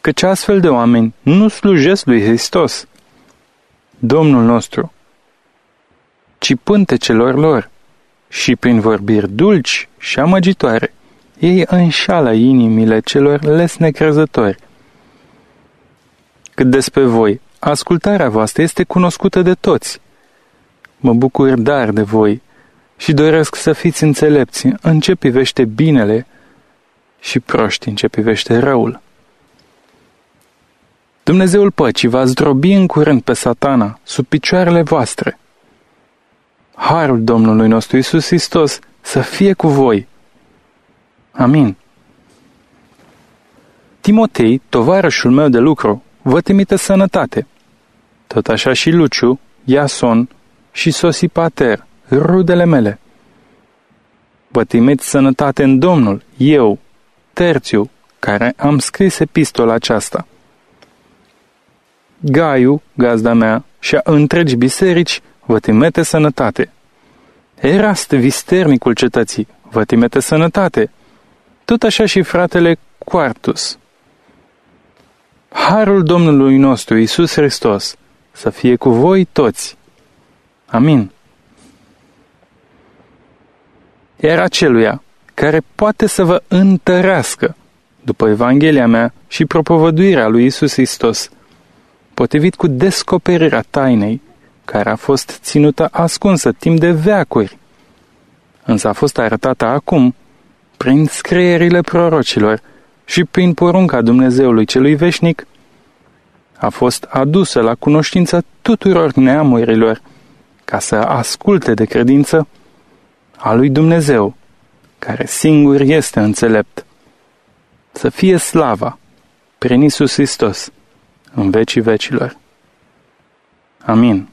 căci astfel de oameni nu slujesc lui Hristos, Domnul nostru, ci pântecelor lor și prin vorbiri dulci și amăgitoare, ei înșală inimile celor lesnecrezători. Cât despre voi, ascultarea voastră este cunoscută de toți. Mă bucur dar de voi și doresc să fiți înțelepți în ce privește binele și proști în ce privește răul. Dumnezeul păcii va zdrobi în curând pe satana sub picioarele voastre. Harul Domnului nostru Isus Hristos să fie cu voi. Amin. Timotei, tovarășul meu de lucru, vă trimite sănătate. Tot așa și Luciu, Iason și Sosipater, rudele mele. Vă trimit sănătate în Domnul, eu, Terțiu, care am scris epistola aceasta. Gaiu, gazda mea, și a întregi biserici vă trimite sănătate. Erast, visternicul cetății, vă trimite sănătate. Tot așa și fratele Quartus. Harul Domnului nostru, Isus Hristos, să fie cu voi toți. Amin. Iar aceluia care poate să vă întărească după Evanghelia mea și propovăduirea lui Isus Hristos, potrivit cu descoperirea tainei, care a fost ținută ascunsă timp de veacuri, însă a fost arătată acum prin scrierile prorocilor și prin porunca Dumnezeului celui veșnic, a fost adusă la cunoștință tuturor neamurilor, ca să asculte de credință a lui Dumnezeu, care singur este înțelept. Să fie slava prin Isus Hristos în vecii vecilor. Amin.